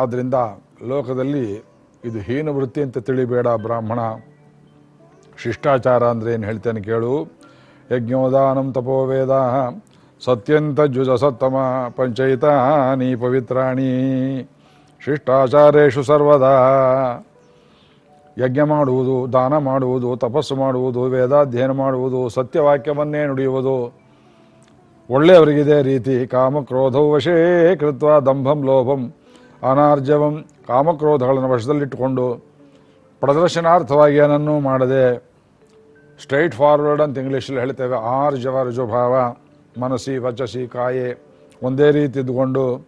ಆದ್ದರಿಂದ ಲೋಕದಲ್ಲಿ ಇದು ಹೀನ ವೃತ್ತಿ ಅಂತ ತಿಳಿಬೇಡ ಬ್ರಾಹ್ಮಣ. ಶಿಷ್ಟಾಚಾರ ಅಂದರೆ ಏನು ಹೇಳ್ತೇನೆ ಕೇಳು. ಯಜ್ಞೋದಾನಂ ತಪೋವೇದ ಸತ್ಯಂತ ಜುಜ ಸತ್ತಮ ಪವಿತ್ರಾಣಿ. ಶಿಷ್ಟಾಚಾರೇಶು ಸರ್ವದಾ ಯಜ್ಞ ಮಾಡುವುದು, ದಾನ ಮಾಡುವುದು, ತಪಸ್ಸು ಮಾಡುವುದು, ವೇದಾಧ್ಯಯನ ಮಾಡುವುದು, ಸತ್ಯವಾಕ್ಯವನ್ನೇ ನುಡಿಯುವುದು. ಒಳ್ಳೆಯವರಿಗಿದೆ ರೀತಿ ಕಾಮಕ್ರೋಧವು ವಶೇ ಕೃತ್ವ ದಂಭಂ ಲೋಭಂ ಅನಾರ್ಜವಂ. ಕಾಮಕ್ರೋಧಗಳನ್ನು ವಶದಲ್ಲಿಟ್ಟುಕೊಂಡು ಪ್ರದರ್ಶನಾರ್ಥವಾಗಿ ಏನನ್ನೂ ಮಾಡದೆ ಸ್ಟ್ರೈಟ್ ಫಾರ್ವರ್ಡ್ ಅಂತ ಇಂಗ್ಲೀಷಲ್ಲಿ ಹೇಳ್ತೇವೆ, ಆರ್ಜವ ರುಜುಭಾವ, ಮನಸ್ಸಿ ವಚಸಿ ಕಾಯೆ. ಒಂದೇ ರೀತಿ ಇದ್ದುಕೊಂಡು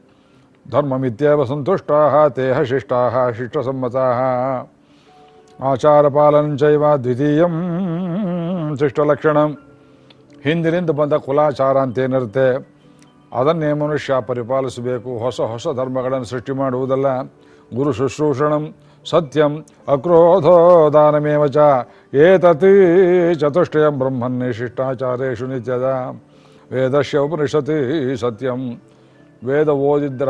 ಧರ್ಮಮಿತ್ಯವ ಸಂತುಷ್ಟಾ ತೇಹ ಶಿಷ್ಟಾ ಶಿಷ್ಟಸಮ್ಮತಾ ಆಚಾರಪಾಲನಂಚೈವ ದ್ವಿತೀಯಂ ಶಿಷ್ಟಲಕ್ಷಣಂ ಹಿಂದಿನಿಂದ ಬಂದ ಕುಲಾಚಾರ ಅಂತೇನಿರುತ್ತೆ ಅದನ್ನೇ ಮನುಷ್ಯ ಪರಿಪಾಲಿಸಬೇಕು. ಹೊಸ ಹೊಸ ಧರ್ಮಗಳನ್ನು ಸೃಷ್ಟಿ ಮಾಡುವುದಲ್ಲ. ಗುರು ಶುಶ್ರೂಷಣಂ, ಸತ್ಯಂ ಅಕ್ರೋಧೋ ದಾನಮೇವಚ ಏತತಿ ಚತುಷ್ಟಯಂ ಬ್ರಹ್ಮನ್ನೇ ಶಿಷ್ಟಾಚಾರೇಶು ನಿತ್ಯದ. ವೇದಸ್ಯ ಉಪನಿಷತಿ ಸತ್ಯಂ. ವೇದ ಓದಿದ್ರ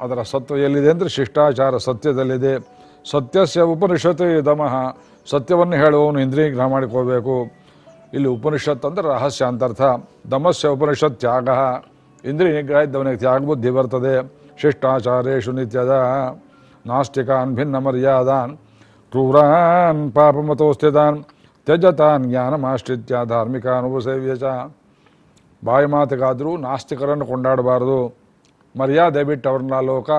ಅದರ ಸತ್ವ ಎಲ್ಲಿದೆ ಅಂದರೆ ಶಿಷ್ಟಾಚಾರ ಸತ್ಯದಲ್ಲಿದೆ. ಸತ್ಯಸ್ಯ ಉಪನಿಷತ್ ದಮಃ. ಸತ್ಯವನ್ನು ಹೇಳುವವನು ಇಂದ್ರಿಯ ಮಾಡಿಕೋಬೇಕು ಇಲ್ಲಿ ಉಪನಿಷತ್ ಅಂದರೆ ರಹಸ್ಯ ಅಂತರ್ಥ ದಮಸ್ಯ ಉಪನಿಷತ್ ತ್ಯಾಗ. ಇಂದ್ರಿಯ ನಿಗ್ರಹ ಇದ್ದವನಿಗೆ ತ್ಯಾಗ ಬುದ್ಧಿ ಬರ್ತದೆ. ಶಿಷ್ಟಾಚಾರೇಶು ನಿತ್ಯದ. ನಾಸ್ತಿಕಾನ್ ಭಿನ್ನ ಮರ್ಯಾದಾನ್ ಕ್ರೂರಾನ್ ಪಾಪಮತೋಸ್ಥಿತಾನ್. ತ್ಯಜತಾನ್ ಜ್ಞಾನಮಾಶ್ರಿತ್ಯ ಧಾರ್ಮಿಕಾನುಪಸೇವ್ಯ ಚ ಬಾಯಿ ಮಾತಿಗಾದರೂ ನಾಸ್ತಿಕರನ್ನು ಕೊಂಡಾಡಬಾರದು. ಮರ್ಯಾದೆ ಬಿಟ್ಟು ಅವ್ರನ್ನ ಲೋಕ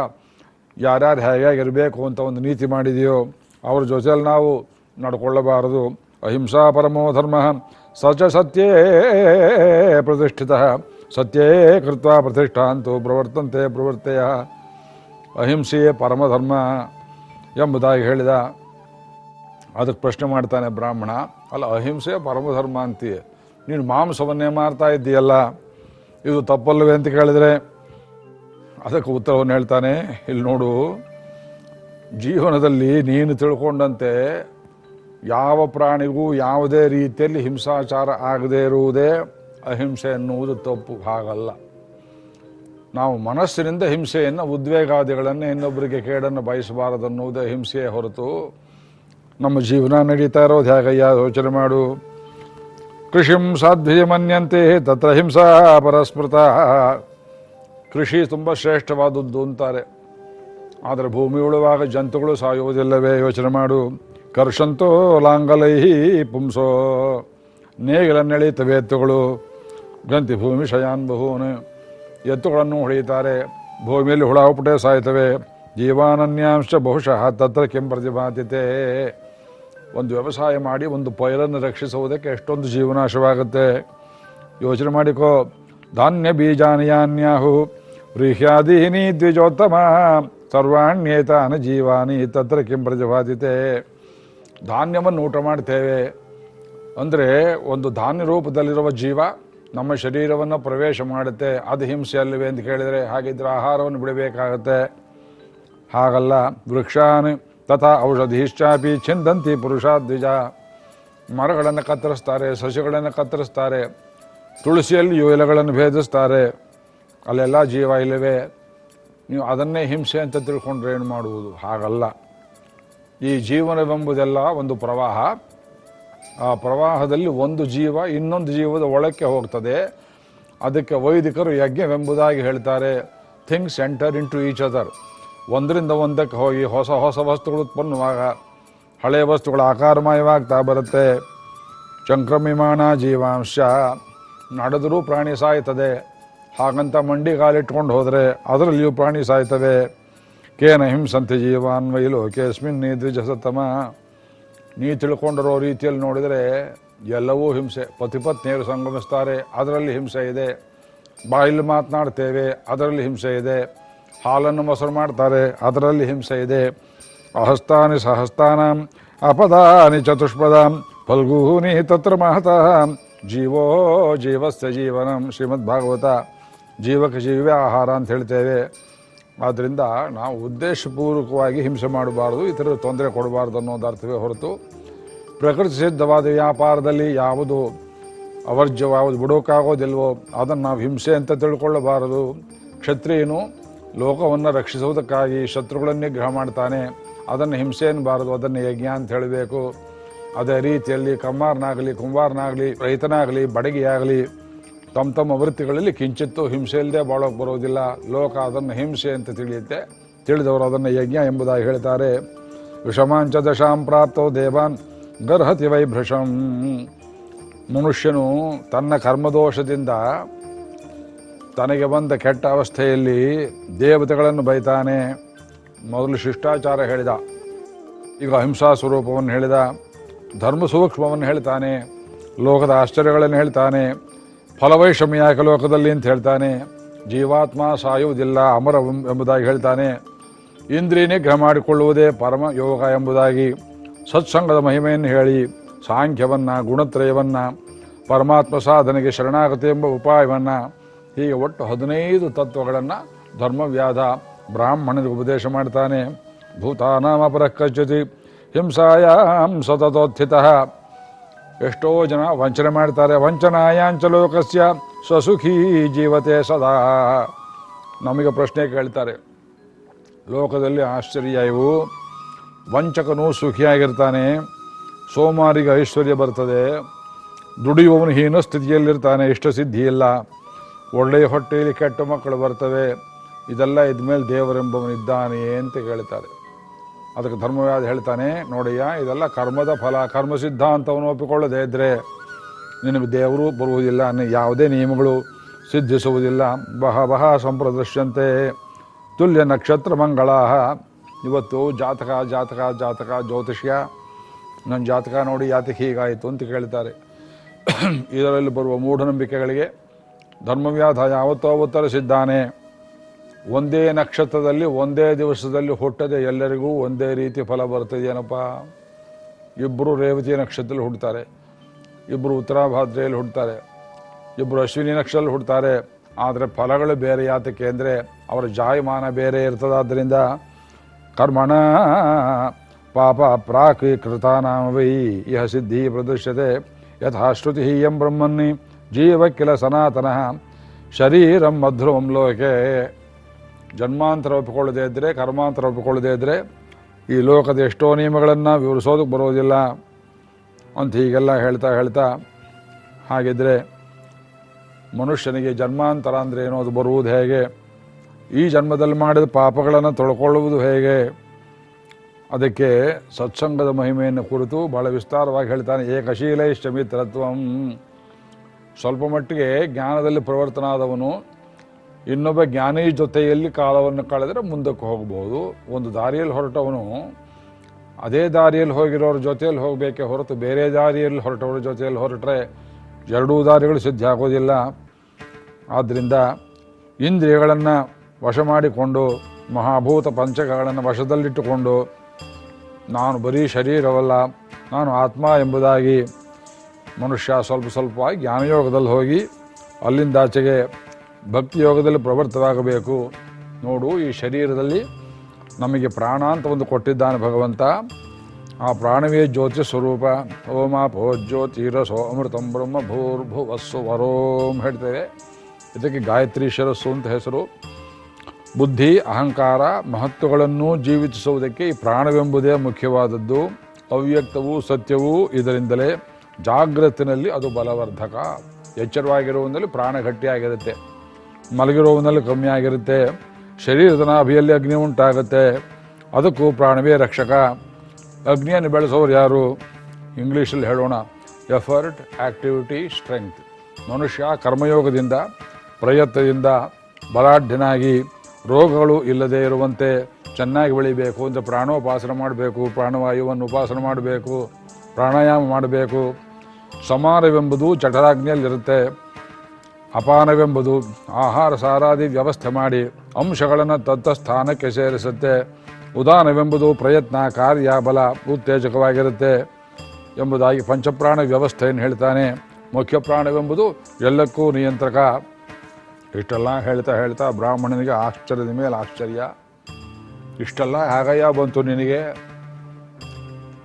ಯಾರ್ಯಾರು ಹೇಗಾಗಿರಬೇಕು ಅಂತ ಒಂದು ನೀತಿ ಮಾಡಿದೆಯೋ ಅವ್ರ ಜೊತೆಯಲ್ಲಿ ನಾವು ನಡ್ಕೊಳ್ಳಬಾರದು. ಅಹಿಂಸಾ ಪರಮೋ ಧರ್ಮ ಸಚ ಸತ್ಯೇ ಪ್ರತಿಷ್ಠಿತ. ಸತ್ಯೇ ಕೃತ್ವ ಪ್ರತಿಷ್ಠಾಂತು ಪ್ರವರ್ತಂತೆ ಪ್ರವರ್ತೆಯ. ಅಹಿಂಸೆಯೇ ಪರಮಧರ್ಮ ಎಂಬುದಾಗಿ ಹೇಳಿದ. ಅದಕ್ಕೆ ಪ್ರಶ್ನೆ ಮಾಡ್ತಾನೆ ಬ್ರಾಹ್ಮಣ, ಅಲ್ಲ ಅಹಿಂಸೆ ಪರಮಧರ್ಮ ಅಂತೀಯ? ನೀನು ಮಾಂಸವನ್ನೇ ಮಾರ್ತಾ ಇದ್ದೀಯಲ್ಲ? ಇದು ತಪ್ಪಲ್ಲವೇ? ಅಂತ ಕೇಳಿದ್ರೆ ಅದಕ್ಕೆ ಉತ್ತರವನ್ನು ಹೇಳ್ತಾನೆ, ಇಲ್ಲಿ ನೋಡು, ಜೀವನದಲ್ಲಿ ನೀನು ತಿಳ್ಕೊಂಡಂತೆ ಯಾವ ಪ್ರಾಣಿಗೂ ಯಾವುದೇ ರೀತಿಯಲ್ಲಿ ಹಿಂಸಾಚಾರ ಆಗದೇ ಇರುವುದೇ ಅಹಿಂಸೆ ಎನ್ನುವುದು ತಪ್ಪು, ಹಾಗಲ್ಲ. ನಾವು ಮನಸ್ಸಿನಿಂದ ಹಿಂಸೆಯನ್ನು ಉದ್ವೇಗಾದಿಗಳನ್ನು ಇನ್ನೊಬ್ಬರಿಗೆ ಕೇಡನ್ನು ಬಯಸಬಾರದನ್ನುವುದೇ ಹಿಂಸೆಯೇ ಹೊರತು ನಮ್ಮ ಜೀವನ ನಡೀತಾ ಇರೋದು ಹೇಗಯ್ಯ? ಯೋಚನೆ ಮಾಡು. ಕೃಷಿಂ ಸಾಧ್ವಿಯ ಮನ್ಯಂತೆ ತತ್ರ ಹಿಂಸಾ ಪರಸ್ಮೃತ ಕೃಷಿ ತುಂಬ ಶ್ರೇಷ್ಠವಾದದ್ದು ಅಂತಾರೆ. ಆದರೆ ಭೂಮಿ ಉಳುವಾಗ ಜಂತುಗಳು ಸಾಯುವುದಿಲ್ಲವೇ? ಯೋಚನೆ ಮಾಡು. ಕರ್ಷಂತೋ ಲಾಂಗಲೈಹಿ ಪುಂಸೋ. ನೇಗಿಲನ್ನೆಳೀತವೆ ಎತ್ತುಗಳು. ಗಂತಿ ಭೂಮಿ ಶಯಾನ್ ಬಹುನ. ಎತ್ತುಗಳನ್ನು ಹೊಡೆಯುತ್ತಾರೆ. ಭೂಮಿಯಲ್ಲಿ ಹುಳ ಹುಪ್ಪಟೆ ಸಾಯ್ತವೆ. ಜೀವಾನನ್ಯಾಂಶ ಬಹುಶಃ ತತ್ರ ಕೆಂ ಪ್ರತಿಭಾತಿತೆ ಒಂದು ವ್ಯವಸಾಯ ಮಾಡಿ ಒಂದು ಪೈರನ್ನು ರಕ್ಷಿಸುವುದಕ್ಕೆ ಎಷ್ಟೊಂದು ಜೀವನಾಶವಾಗುತ್ತೆ. ಯೋಚನೆ ಮಾಡಿಕೋ. ಧಾನ್ಯ ಬೀಜಾನಿಯಾನ್ಯಾಹು ವ್ರೀಹ್ಯಾದೀನಿ ದ್ವಿಜೋತ್ತಮ, ಸರ್ವಾಣ್ಯೇತಾನ ಜೀವಾನಿ, ತತ್ರ ಕೆಂ ಪ್ರತಿಭಾತಿತೆ ಧಾನ್ಯವನ್ನು ಊಟ ಮಾಡ್ತೇವೆ. ಅಂದರೆ ಒಂದು ಧಾನ್ಯ ರೂಪದಲ್ಲಿರುವ ಜೀವ ನಮ್ಮ ಶರೀರವನ್ನು ಪ್ರವೇಶ ಮಾಡುತ್ತೆ. ಅದು ಹಿಂಸೆ ಅಲ್ಲವೇ ಅಂತ ಕೇಳಿದರೆ ಹಾಗಿದ್ರೆ ಆಹಾರವನ್ನು ಬಿಡಬೇಕಾಗತ್ತೆ. ಹಾಗಲ್ಲ, ವೃಕ್ಷಾನ್ ತಥಾ ಔಷಧೀಶ್ಚಾಪಿ ಚಿಂದಂತಿ ಪುರುಷ ದ್ವಿಜ. ಮರಗಳನ್ನು ಕತ್ತರಿಸ್ತಾರೆ, ಸಸಿಗಳನ್ನು ಕತ್ತರಿಸ್ತಾರೆ, ತುಳಸಿಯಲ್ಲಿ ಎಲೆಗಳನ್ನು ಭೇದಿಸ್ತಾರೆ. ಅಲ್ಲೆಲ್ಲ ಜೀವ ಇಲ್ಲವೇ? ನೀವು ಅದನ್ನೇ ಹಿಂಸೆ ಅಂತ ತಿಳ್ಕೊಂಡ್ರೆ ಏನು ಮಾಡುವುದು? ಹಾಗಲ್ಲ. ಈ ಜೀವನವೆಂಬುದೆಲ್ಲ ಒಂದು ಪ್ರವಾಹ. ಆ ಪ್ರವಾಹದಲ್ಲಿ ಒಂದು ಜೀವ ಇನ್ನೊಂದು ಜೀವದ ಒಳಕ್ಕೆ ಹೋಗ್ತದೆ. ಅದಕ್ಕೆ ವೈದಿಕರು ಯಜ್ಞವೆಂಬುದಾಗಿ ಹೇಳ್ತಾರೆ. Things enter into each other. ಒಂದರಿಂದ ಒಂದಕ್ಕೆ ಹೋಗಿ ಹೊಸ ಹೊಸ ವಸ್ತುಗಳು ಉತ್ಪನ್ನವಾಗ ಹಳೆಯ ವಸ್ತುಗಳು ಆಕಾರಮಯವಾಗ್ತಾ ಬರುತ್ತೆ. ಚಂಕ್ರಮಿಮಾನ ಜೀವಾಂಶ. ನಡೆದರೂ ಪ್ರಾಣಿ ಸಾಯ್ತದೆ. ಹಾಗಂತ ಮಂಡಿ ಕಾಲಿಟ್ಕೊಂಡು ಹೋದರೆ ಅದರಲ್ಲಿಯೂ ಪ್ರಾಣಿ ಸಾಯ್ತವೆ. ಕೇನ ಹಿಂಸಂತೆ ಜೀವಾನ್ವೈ ಲೋಕೇಸ್ಮಿನ್ ನೀ ದ್ವಿಜಸತಮ ನೀ ತಿಳ್ಕೊಂಡಿರೋ ರೀತಿಯಲ್ಲಿ ನೋಡಿದರೆ ಎಲ್ಲವೂ ಹಿಂಸೆ. ಪತಿಪತ್ನಿಯರು ಸಂಗಮಿಸ್ತಾರೆ, ಅದರಲ್ಲಿ ಹಿಂಸೆ ಇದೆ. ಬಾಯಲ್ಲಿ ಮಾತನಾಡ್ತೇವೆ, ಅದರಲ್ಲಿ ಹಿಂಸೆ ಇದೆ. ಹಾಲನ್ನು ಮೊಸರು ಮಾಡ್ತಾರೆ, ಅದರಲ್ಲಿ ಹಿಂಸೆ ಇದೆ. ಅಹಸ್ತಾನಿ ಸಹಸ್ತಾನಾಂ, ಅಪದಾನಿ ಚತುಷ್ಪದಾಂ ಫಲ್ಗೂನಿ ತತ್ರ ಮಹತಃ. ಜೀವೋ ಜೀವಸ್ಯ ಜೀವನಂ ಶ್ರೀಮದ್ ಭಾಗವತ ಜೀವಕ್ಕೆ ಜೀವವೇ ಆಹಾರ ಅಂತ ಹೇಳ್ತೇವೆ. ಆದ್ದರಿಂದ ನಾವು ಉದ್ದೇಶಪೂರ್ವಕವಾಗಿ ಹಿಂಸೆ ಮಾಡಬಾರ್ದು ಇತರ ತೊಂದರೆ ಕೊಡಬಾರ್ದು ಅನ್ನೋದು ಅರ್ಥವೇ ಹೊರತು, ಪ್ರಕೃತಿ ಸಿದ್ಧವಾದ ವ್ಯಾಪಾರದಲ್ಲಿ ಯಾವುದು ಅವರ್ಜವಾವುದು ಬಿಡೋಕ್ಕಾಗೋದಿಲ್ವೋ ಅದನ್ನು ನಾವು ಹಿಂಸೆ ಅಂತ ತಿಳ್ಕೊಳ್ಳಬಾರದು. ಕ್ಷತ್ರಿಯನು ಲೋಕವನ್ನು ರಕ್ಷಿಸುವುದಕ್ಕಾಗಿ ಶತ್ರುಗಳನ್ನೇ ಗ್ರಹ ಮಾಡ್ತಾನೆ, ಅದನ್ನು ಹಿಂಸೆ ಅನ್ನಬಾರದು ಅದನ್ನು ಯಜ್ಞ ಅಂತ ಹೇಳಬೇಕು. ಅದೇ ರೀತಿಯಲ್ಲಿ ಕಮ್ಮಾರನಾಗಲಿ, ಕುಂಬಾರನಾಗಲಿ, ರೈತನಾಗಲಿ, ಬಡಗಿಯಾಗಲಿ ತಮ್ಮ ತಮ್ಮ ವೃತ್ತಿಗಳಲ್ಲಿ ಕಿಂಚಿತ್ತು ಹಿಂಸೆ ಇಲ್ಲದೆ ಬಾಳೋಕೆ ಬರೋದಿಲ್ಲ. ಲೋಕ ಅದನ್ನು ಹಿಂಸೆ ಅಂತ ತಿಳಿಯುತ್ತೆ. ತಿಳಿದವರು ಅದನ್ನು ಯಜ್ಞ ಎಂಬುದಾಗಿ ಹೇಳ್ತಾರೆ. ವಿಷಮಾಂಚ ದಶಾಂ ಪ್ರಾಪ್ತೋ ದೇವಾನ್ ಗರ್ಹತಿ ವೈಭೃಷಂ ಮನುಷ್ಯನು ತನ್ನ ಕರ್ಮದೋಷದಿಂದ ತನಗೆ ಬಂದ ಕೆಟ್ಟ ಅವಸ್ಥೆಯಲ್ಲಿ ದೇವತೆಗಳನ್ನು ಬೈತಾನೆ. ಮೊದಲು ಶಿಷ್ಟಾಚಾರ ಹೇಳಿದ. ಈಗ ಅಹಿಂಸಾ ಸ್ವರೂಪವನ್ನು ಹೇಳಿದ. ಧರ್ಮ ಸೂಕ್ಷ್ಮವನ್ನು ಹೇಳ್ತಾನೆ. ಲೋಕದ ಆಶ್ಚರ್ಯಗಳನ್ನು ಹೇಳ್ತಾನೆ. ಫಲವೈಷಮ್ಯಾಕ ಲೋಕದಲ್ಲಿ ಅಂತ ಹೇಳ್ತಾನೆ. ಜೀವಾತ್ಮ ಸಾಯುವುದಿಲ್ಲ, ಅಮರ ಎಂಬುದಾಗಿ ಹೇಳ್ತಾನೆ. ಇಂದ್ರಿಯ ನಿಗ್ರಹ ಮಾಡಿಕೊಳ್ಳುವುದೇ ಪರಮ ಯೋಗ ಎಂಬುದಾಗಿ ಸತ್ಸಂಗದ ಮಹಿಮೆಯನ್ನು ಹೇಳಿ, ಸಾಂಖ್ಯವನ್ನು, ಗುಣತ್ರಯವನ್ನು, ಪರಮಾತ್ಮ ಸಾಧನೆಗೆ ಶರಣಾಗತಿ ಎಂಬ ಉಪಾಯವನ್ನು, ಹೀಗೆ ಒಟ್ಟು ಹದಿನೈದು ತತ್ವಗಳನ್ನು ಧರ್ಮವ್ಯಾಧ ಬ್ರಾಹ್ಮಣನಿಗೆ ಉಪದೇಶ ಮಾಡ್ತಾನೆ. ಭೂತಾನಾಮ ಪರಕ್ಕಚ್ಚತಿ ಹಿಂಸಾಯಾಂ ಸತತೋತ್ಥಿತ. ಎಷ್ಟೋ ಜನ ವಂಚನೆ ಮಾಡ್ತಾರೆ. ವಂಚನಾಯಾಂಚ ಲೋಕಸ್ಯ ಸ್ವಸುಖಿ ಜೀವತೆ ಸದಾ. ನಮಗೆ ಪ್ರಶ್ನೆ ಕೇಳ್ತಾರೆ. ಲೋಕದಲ್ಲಿ ಆಶ್ಚರ್ಯ ಇವು. ವಂಚಕನು ಸುಖಿಯಾಗಿರ್ತಾನೆ. ಸೋಮಾರಿಗೆ ಐಶ್ವರ್ಯ ಬರ್ತದೆ. ದುಡಿಯುವವನು ಹೀನ ಸ್ಥಿತಿಯಲ್ಲಿರ್ತಾನೆ. ಇಷ್ಟ ಸಿದ್ಧಿ ಇಲ್ಲ. ಒಳ್ಳೆಯ ಹೊಟ್ಟೆಯಲ್ಲಿ ಕೆಟ್ಟ ಮಕ್ಕಳು ಬರ್ತವೆ. ಇದೆಲ್ಲ ಇದ್ಮೇಲೆ ದೇವರೆಂಬವನಿದ್ದಾನೆ ಅಂತ ಹೇಳ್ತಾರೆ ಅದಕ್ಕೆ ಧರ್ಮವ್ಯಾದ ಹೇಳ್ತಾನೆ, ನೋಡಯ್ಯ, ಇದೆಲ್ಲ ಕರ್ಮದ ಫಲ, ಕರ್ಮ ಸಿದ್ಧಾಂತವನ್ನು ಒಪ್ಪಿಕೊಳ್ಳದೇ ಇದ್ದರೆ ನಿನಗೆ ದೇವರು ಬರುವುದಿಲ್ಲ ಯಾವುದೇ ನಿಯಮಗಳು ಸಿದ್ಧಿಸುವುದಿಲ್ಲ. ಬಹ ಬಹ ಸಂಪ್ರದೃಶ್ಯಂತೆ. ತುಲ್ಯ ನಕ್ಷತ್ರ ಮಂಗಳ ಇವತ್ತು ಜಾತಕ ಜಾತಕ ಜಾತಕ, ಜ್ಯೋತಿಷ್ಯ. ನನ್ನ ಜಾತಕ ನೋಡಿ ಯಾತಕ್ಕೆ ಹೀಗಾಯಿತು ಅಂತ ಕೇಳ್ತಾರೆ. ಇದರಲ್ಲಿ ಬರುವ ಮೂಢನಂಬಿಕೆಗಳಿಗೆ ಧರ್ಮವ್ಯಾಧ ಯಾವತ್ತೋ ಉತ್ತರಿಸಿದ್ದಾನೆ ಒಂದೇ ನಕ್ಷತ್ರದಲ್ಲಿ, ಒಂದೇ ದಿವಸದಲ್ಲಿ ಹುಟ್ಟದೆ ಎಲ್ಲರಿಗೂ ಒಂದೇ ರೀತಿ ಫಲ ಬರ್ತದೇನಪ್ಪ ಇಬ್ಬರು ರೇವತಿ ನಕ್ಷತ್ರದಲ್ಲಿ ಹುಡ್ತಾರೆ ಇಬ್ಬರು ಉತ್ತರಾಭಾದ್ರೆಯಲ್ಲಿ ಹುಡ್ತಾರೆ ಇಬ್ಬರು ಅಶ್ವಿನಿ ನಕ್ಷತ್ರದಲ್ಲಿ ಹುಡ್ತಾರೆ. ಆದರೆ ಫಲಗಳು ಬೇರೆ, ಯಾತಕ್ಕೆ ಅಂದರೆ ಅವರ ಜಾಯಮಾನ ಬೇರೆ ಇರ್ತದಾದ್ದರಿಂದ ಕರ್ಮಣ ಪಾಪ ಪ್ರಾಕ್ ವೈ ಇಹ ಸಿದ್ಧಿ ಪ್ರದೃಶ್ಯತೆ, ಯಥಾ ಶ್ರುತಿ ಎಂ ಬ್ರಹ್ಮನ್ನಿ, ಜೀವ ಕಿಲ ಸನಾತನಃ, ಶರೀರಂ ಮಧ್ರುವಂ ಲೋಕೆ. ಜನ್ಮಾಂತರ ಒಪ್ಪಿಕೊಳ್ಳದೇ ಇದ್ದರೆ ಕರ್ಮಾಂತರ ಒಪ್ಪಿಕೊಳ್ಳದೇ ಇದ್ದರೆ ಈ ಲೋಕದ ಎಷ್ಟೋ ನಿಯಮಗಳನ್ನು ವಿವರಿಸೋದಕ್ಕೆ ಬರೋದಿಲ್ಲ. ಅಂತ ಹೀಗೆಲ್ಲ ಹೇಳ್ತಾ ಹೇಳ್ತಾ ಹಾಗಿದ್ರೆ ಮನುಷ್ಯನಿಗೆ ಜನ್ಮಾಂತರ ಅಂದರೆ ಏನೋ ಅದು ಬರುವುದು ಹೇಗೆ? ಈ ಜನ್ಮದಲ್ಲಿ ಮಾಡಿದ ಪಾಪಗಳನ್ನು ತೊಳ್ಕೊಳ್ಳುವುದು ಹೇಗೆ? ಅದಕ್ಕೆ ಸತ್ಸಂಗದ ಮಹಿಮೆಯನ್ನು ಕುರಿತು ಭಾಳ ವಿಸ್ತಾರವಾಗಿ ಹೇಳ್ತಾನೆ. ಏಕಶೀಲೈಶ್ಚ ಮಿತ್ರತ್ವಂ. ಸ್ವಲ್ಪ ಮಟ್ಟಿಗೆ ಜ್ಞಾನದಲ್ಲಿ ಪ್ರವರ್ತನಾದವನು ಇನ್ನೊಬ್ಬ ಜ್ಞಾನಿ ಜೊತೆಯಲ್ಲಿ ಕಾಲವನ್ನು ಕಳೆದರೆ ಮುಂದಕ್ಕೆ ಹೋಗ್ಬೋದು. ಒಂದು ದಾರಿಯಲ್ಲಿ ಹೊರಟವನು ಅದೇ ದಾರಿಯಲ್ಲಿ ಹೋಗಿರೋರ ಜೊತೆಯಲ್ಲಿ ಹೋಗಬೇಕೆ ಹೊರತು ಬೇರೆ ದಾರಿಯಲ್ಲಿ ಹೊರಟವರ ಜೊತೆಯಲ್ಲಿ ಹೊರಟ್ರೆ ಎರಡೂ ದಾರಿಗಳು ಸಿದ್ಧ ಆಗೋದಿಲ್ಲ. ಆದ್ದರಿಂದ ಇಂದ್ರಿಯಗಳನ್ನು ವಶ ಮಾಡಿಕೊಂಡು, ಮಹಾಭೂತ ಪಂಚಕಗಳನ್ನು ವಶದಲ್ಲಿಟ್ಟುಕೊಂಡು, ನಾನು ಬರೀ ಶರೀರವಲ್ಲ, ನಾನು ಆತ್ಮ ಎಂಬುದಾಗಿ ಮನುಷ್ಯ ಸ್ವಲ್ಪ ಸ್ವಲ್ಪವಾಗಿ ಜ್ಞಾನಯೋಗದಲ್ಲಿ ಹೋಗಿ ಅಲ್ಲಿಂದಾಚೆಗೆ ಭಕ್ತಿ ಯೋಗದಲ್ಲಿ ಪ್ರವೃತ್ತವಾಗಬೇಕು ನೋಡು, ಈ ಶರೀರದಲ್ಲಿ ನಮಗೆ ಪ್ರಾಣ ಅಂತ ಒಂದು ಕೊಟ್ಟಿದ್ದಾನೆ ಭಗವಂತ. ಆ ಪ್ರಾಣವೇ ಜ್ಯೋತಿ ಸ್ವರೂಪ. ಓಮ ಪೋ ಜ್ಯೋತಿರಸೋ ಅಮೃತಂ ಬ್ರಹ್ಮ ಭೂರ್ಭುವಸ್ಸು ವರೋಂ ಹೇಳ್ತೇವೆ. ಇದಕ್ಕೆ ಗಾಯತ್ರಿ ಶಿರಸ್ಸು ಅಂತ ಹೆಸರು. ಬುದ್ಧಿ, ಅಹಂಕಾರ, ಮಹತ್ವಗಳನ್ನು ಜೀವಿಸುವುದಕ್ಕೆ ಈ ಪ್ರಾಣವೆಂಬುದೇ ಮುಖ್ಯವಾದದ್ದು. ಅವ್ಯಕ್ತವೂ ಸತ್ಯವೂ ಇದರಿಂದಲೇ ಜಾಗೃತಿನಲ್ಲಿ ಅದು ಬಲವರ್ಧಕ. ಎಚ್ಚರವಾಗಿರುವುದರಲ್ಲಿ ಪ್ರಾಣ ಗಟ್ಟಿಯಾಗಿರುತ್ತೆ. ಮಲಗಿರುವುದರಲ್ಲಿ ಕಮ್ಮಿ ಆಗಿರುತ್ತೆ. ಶರೀರದ ನಾಭಿಯಲ್ಲಿ ಅಗ್ನಿ ಉಂಟಾಗುತ್ತೆ. ಅದಕ್ಕೂ ಪ್ರಾಣವೇ ರಕ್ಷಕ. ಅಗ್ನಿಯನ್ನು ಬೆಳೆಸೋರು ಯಾರು? ಇಂಗ್ಲೀಷಲ್ಲಿ ಹೇಳೋಣ. Effort activity strength. ಮನುಷ್ಯ ಕರ್ಮಯೋಗದಿಂದ, ಪ್ರಯತ್ನದಿಂದ ಬಲಾಢ್ಯನಾಗಿ ರೋಗಗಳು ಇಲ್ಲದೇ ಇರುವಂತೆ ಚೆನ್ನಾಗಿ ಬೆಳಿಬೇಕು ಅಂತ ಪ್ರಾಣೋಪಾಸನ ಮಾಡಬೇಕು, ಪ್ರಾಣವಾಯುವನ್ನು ಉಪಾಸನ ಮಾಡಬೇಕು, ಪ್ರಾಣಾಯಾಮ ಮಾಡಬೇಕು. ಸಮಾರವೆಂಬುದು ಜಠರಾಗ್ನಿಯಲ್ಲಿರುತ್ತೆ ಅಪಾನವೆಂಬುದು ಆಹಾರ ಸಾರಾದಿ ವ್ಯವಸ್ಥೆ ಮಾಡಿ ಅಂಶಗಳನ್ನು ತತ್ತ ಸ್ಥಾನಕ್ಕೆ ಸೇರಿಸುತ್ತೆ. ಉದಾನವೆಂಬುದು ಪ್ರಯತ್ನ, ಕಾರ್ಯ, ಬಲ ಉತ್ತೇಜಕವಾಗಿರುತ್ತೆ ಎಂಬುದಾಗಿ ಪಂಚಪ್ರಾಣ ವ್ಯವಸ್ಥೆಯನ್ನು ಹೇಳ್ತಾನೆ. ಮುಖ್ಯ ಪ್ರಾಣವೆಂಬುದು ಎಲ್ಲಕ್ಕೂ ನಿಯಂತ್ರಕ. ಇಷ್ಟೆಲ್ಲ ಹೇಳ್ತಾ ಹೇಳ್ತಾ ಬ್ರಾಹ್ಮಣನಿಗೆ ಆಶ್ಚರ್ಯದ ಮೇಲೆ ಆಶ್ಚರ್ಯ. ಇಷ್ಟೆಲ್ಲ ಹಾಗಯ್ಯ ಬಂತು ನಿನಗೆ?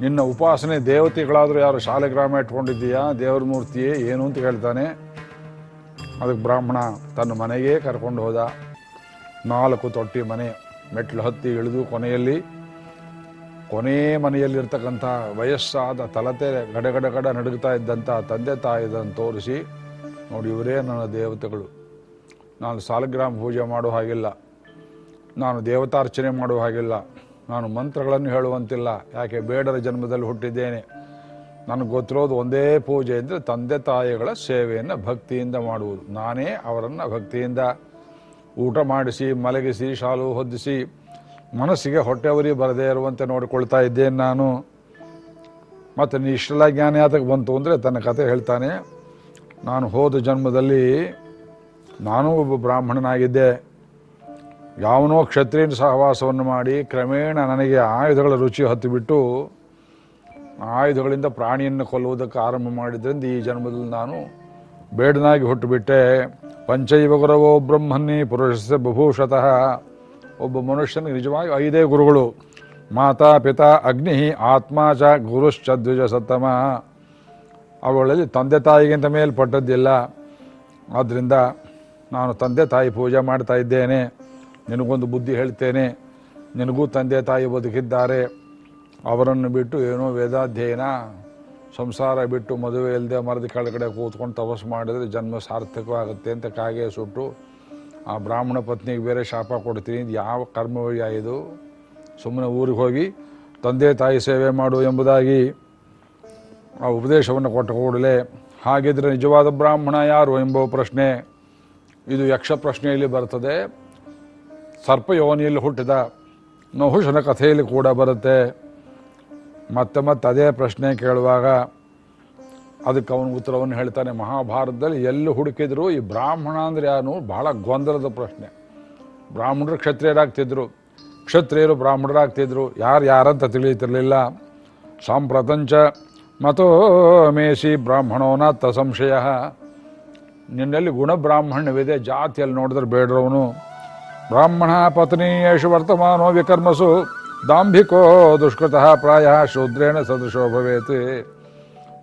ನಿನ್ನ ಉಪಾಸನೆ ದೇವತೆಗಳಾದರೂ ಯಾರು ಶಾಲೆಗ್ರಾಮ ಇಟ್ಕೊಂಡಿದ್ದೀಯಾ? ದೇವ್ರ ಮೂರ್ತಿಯೇ ಏನು ಅಂತ ಹೇಳ್ತಾನೆ. ಅದಕ್ಕೆ ಬ್ರಾಹ್ಮಣ ತನ್ನ ಮನೆಗೆ ಕರ್ಕೊಂಡು ಹೋದ. ನಾಲ್ಕು ತೊಟ್ಟಿ ಮನೆ ಮೆಟ್ಲು ಹತ್ತಿ ಇಳಿದು ಕೊನೆಯಲ್ಲಿ, ಕೊನೆ ಮನೆಯಲ್ಲಿರ್ತಕ್ಕಂಥ ವಯಸ್ಸಾದ ತಲತೆ ಗಡಗಡ ಗಡ ನಡುಗ್ತಾ ಇದ್ದಂಥ ತಂದೆ ತಾಯಿದನ್ನು ತೋರಿಸಿ, ನೋಡಿ ಇವರೇ ನನ್ನ ದೇವತೆಗಳು. ನಾನು ಸಾಲಗ್ರಾಮ ಪೂಜೆ ಮಾಡೋ ಹಾಗಿಲ್ಲ. ನಾನು ದೇವತಾರ್ಚನೆ ಮಾಡುವ ಹಾಗಿಲ್ಲ. ನಾನು ಮಂತ್ರಗಳನ್ನು ಹೇಳುವಂತಿಲ್ಲ. ಯಾಕೆ ಬೇಡರ ಜನ್ಮದಲ್ಲಿ ಹುಟ್ಟಿದ್ದೇನೆ. ನನಗೆ ಗೊತ್ತಿರೋದು ಒಂದೇ ಪೂಜೆ ಅಂದರೆ ತಂದೆ ತಾಯಿಗಳ ಸೇವೆಯನ್ನು ಭಕ್ತಿಯಿಂದ ಮಾಡುವುದು. ನಾನೇ ಅವರನ್ನು ಭಕ್ತಿಯಿಂದ ಊಟ ಮಾಡಿಸಿ, ಮಲಗಿಸಿ, ಶಾಲು ಹೊದಿಸಿ, ಮನಸ್ಸಿಗೆ ಹೊಟ್ಟೆವರಿ ಬರದೇ ಇರುವಂತೆ ನೋಡಿಕೊಳ್ತಾ ಇದ್ದೇನೆ ನಾನು. ಮತ್ತು ನೀ ಇಷ್ಟೆಲ್ಲ ಜ್ಞಾನ ಯಾತಕ್ಕೆ ಬಂತು ಅಂದರೆ ತನ್ನ ಕತೆ ಹೇಳ್ತಾನೆ, ನಾನು ಹೋದ ಜನ್ಮದಲ್ಲಿ ನಾನೂ ಒಬ್ಬ ಬ್ರಾಹ್ಮಣನಾಗಿದ್ದೆ. ಯಾವನೋ ಕ್ಷತ್ರಿಯ ಸಹವಾಸವನ್ನು ಮಾಡಿ ಕ್ರಮೇಣ ನನಗೆ ಆಯುಧಗಳ ರುಚಿ ಹತ್ತಿಬಿಟ್ಟು ಆಯುಧಗಳಿಂದ ಪ್ರಾಣಿಯನ್ನು ಕೊಲ್ಲುವುದಕ್ಕೆ ಆರಂಭ ಮಾಡಿದ್ರಿಂದ ಈ ಜನ್ಮದಲ್ಲಿ ನಾನು ಬೇಡನಾಗಿ ಹುಟ್ಟುಬಿಟ್ಟೆ. ಪಂಚೈವ ಗುರವೋ ಬ್ರಹ್ಮನ್ನಿ ಪುರುಷ ಬಭೂಷತಃ. ಒಬ್ಬ ಮನುಷ್ಯನಿಗೆ ನಿಜವಾಗಿ ಐದೇ ಗುರುಗಳು. ಮಾತಾ, ಪಿತಾ ಅಗ್ನಿ ಆತ್ಮ ಚ, ಗುರುಶ್ಚ, ದ್ವಿಜ ಸತ್ತಮ ಅವುಗಳಲ್ಲಿ ತಂದೆ ತಾಯಿಗಿಂತ ಮೇಲ್ಪಟ್ಟದ್ದಿಲ್ಲ. ಆದ್ದರಿಂದ ನಾನು ತಂದೆ ತಾಯಿ ಪೂಜೆ ಮಾಡ್ತಾ ಇದ್ದೇನೆ. ನಿನಗೊಂದು ಬುದ್ಧಿ ಹೇಳ್ತೇನೆ. ನಿನಗೂ ತಂದೆ ತಾಯಿ ಬದುಕಿದ್ದಾರೆ. ಅವರನ್ನು ಬಿಟ್ಟು ಏನೋ ವೇದಾಧ್ಯಯನ, ಸಂಸಾರ ಬಿಟ್ಟು ಮದುವೆ ಇಲ್ಲದೆ ಮರದ ಕೆಳಗಡೆ ಕೂತ್ಕೊಂಡು ತಪಸ್ಸು ಮಾಡಿದ್ರೆ ಜನ್ಮ ಸಾರ್ಥಕವಾಗುತ್ತೆ ಅಂತ ಕಾಗೆ ಸುಟ್ಟು, ಆ ಬ್ರಾಹ್ಮಣ ಪತ್ನಿಗೆ ಬೇರೆ ಶಾಪ ಕೊಡ್ತೀನಿ, ಇದು ಯಾವ ಕರ್ಮವಯ್ಯ ಇದು? ಸುಮ್ಮನೆ ಊರಿಗೆ ಹೋಗಿ, ತಂದೆ ತಾಯಿ ಸೇವೆ ಮಾಡು ಎಂಬುದಾಗಿ ಆ ಉಪದೇಶವನ್ನು ಕೊಟ್ಟ ಕೂಡಲೇ, ಹಾಗಿದ್ರೆ ನಿಜವಾದ ಬ್ರಾಹ್ಮಣ ಯಾರು ಎಂಬ ಪ್ರಶ್ನೆ, ಇದು ಯಕ್ಷ ಪ್ರಶ್ನೆಯಲ್ಲಿ ಬರ್ತದೆ. ಸರ್ಪಯೋನಿಯಲ್ಲಿ ಹುಟ್ಟಿದ ನಹುಶನ ಕಥೆಯಲ್ಲಿ ಕೂಡ ಬರುತ್ತೆ. ಮತ್ತೆ ಮತ್ತೆ ಅದೇ ಪ್ರಶ್ನೆ ಕೇಳುವಾಗ ಅದಕ್ಕೆ ಅವನು ಉತ್ತರವನ್ನು ಹೇಳ್ತಾನೆ, ಮಹಾಭಾರತದಲ್ಲಿ ಎಲ್ಲಿ ಹುಡುಕಿದ್ರು ಈ ಬ್ರಾಹ್ಮಣ ಅಂದ್ರೆ ಯಾರು? ಬಹಳ ಗೊಂದಲದ ಪ್ರಶ್ನೆ. ಬ್ರಾಹ್ಮಣರು ಕ್ಷತ್ರಿಯರಾಗ್ತಿದ್ರು. ಕ್ಷತ್ರಿಯರು ಬ್ರಾಹ್ಮಣರಾಗ್ತಿದ್ರು. ಯಾರು ಯಾರಂತ ತಿಳಿಯುತ್ತಿರಲಿಲ್ಲ. ಸಾಂಪ್ರತಂಚ ಮತೋ ಮೇಸಿ ಬ್ರಾಹ್ಮಣೋನ ತ ಸಂಶಯ. ನಿನ್ನಲ್ಲಿ ಗುಣಬ್ರಾಹ್ಮಣ್ಯವಿದೆ ಜಾತಿಯಲ್ಲಿ ನೋಡಿದ್ರೆ ಬೇಡ್ರವನು. ಬ್ರಾಹ್ಮಣ ಪತ್ನಿಯೇಷು ವರ್ತಮಾನೋ ವಿಕರ್ಮಸು. ದಾಂಭಿಕೋ ದುಷ್ಕೃತಃ ಪ್ರಾಯ ಶೂದ್ರೇಣ ಸದೃಶೋ ಭವೇತ್.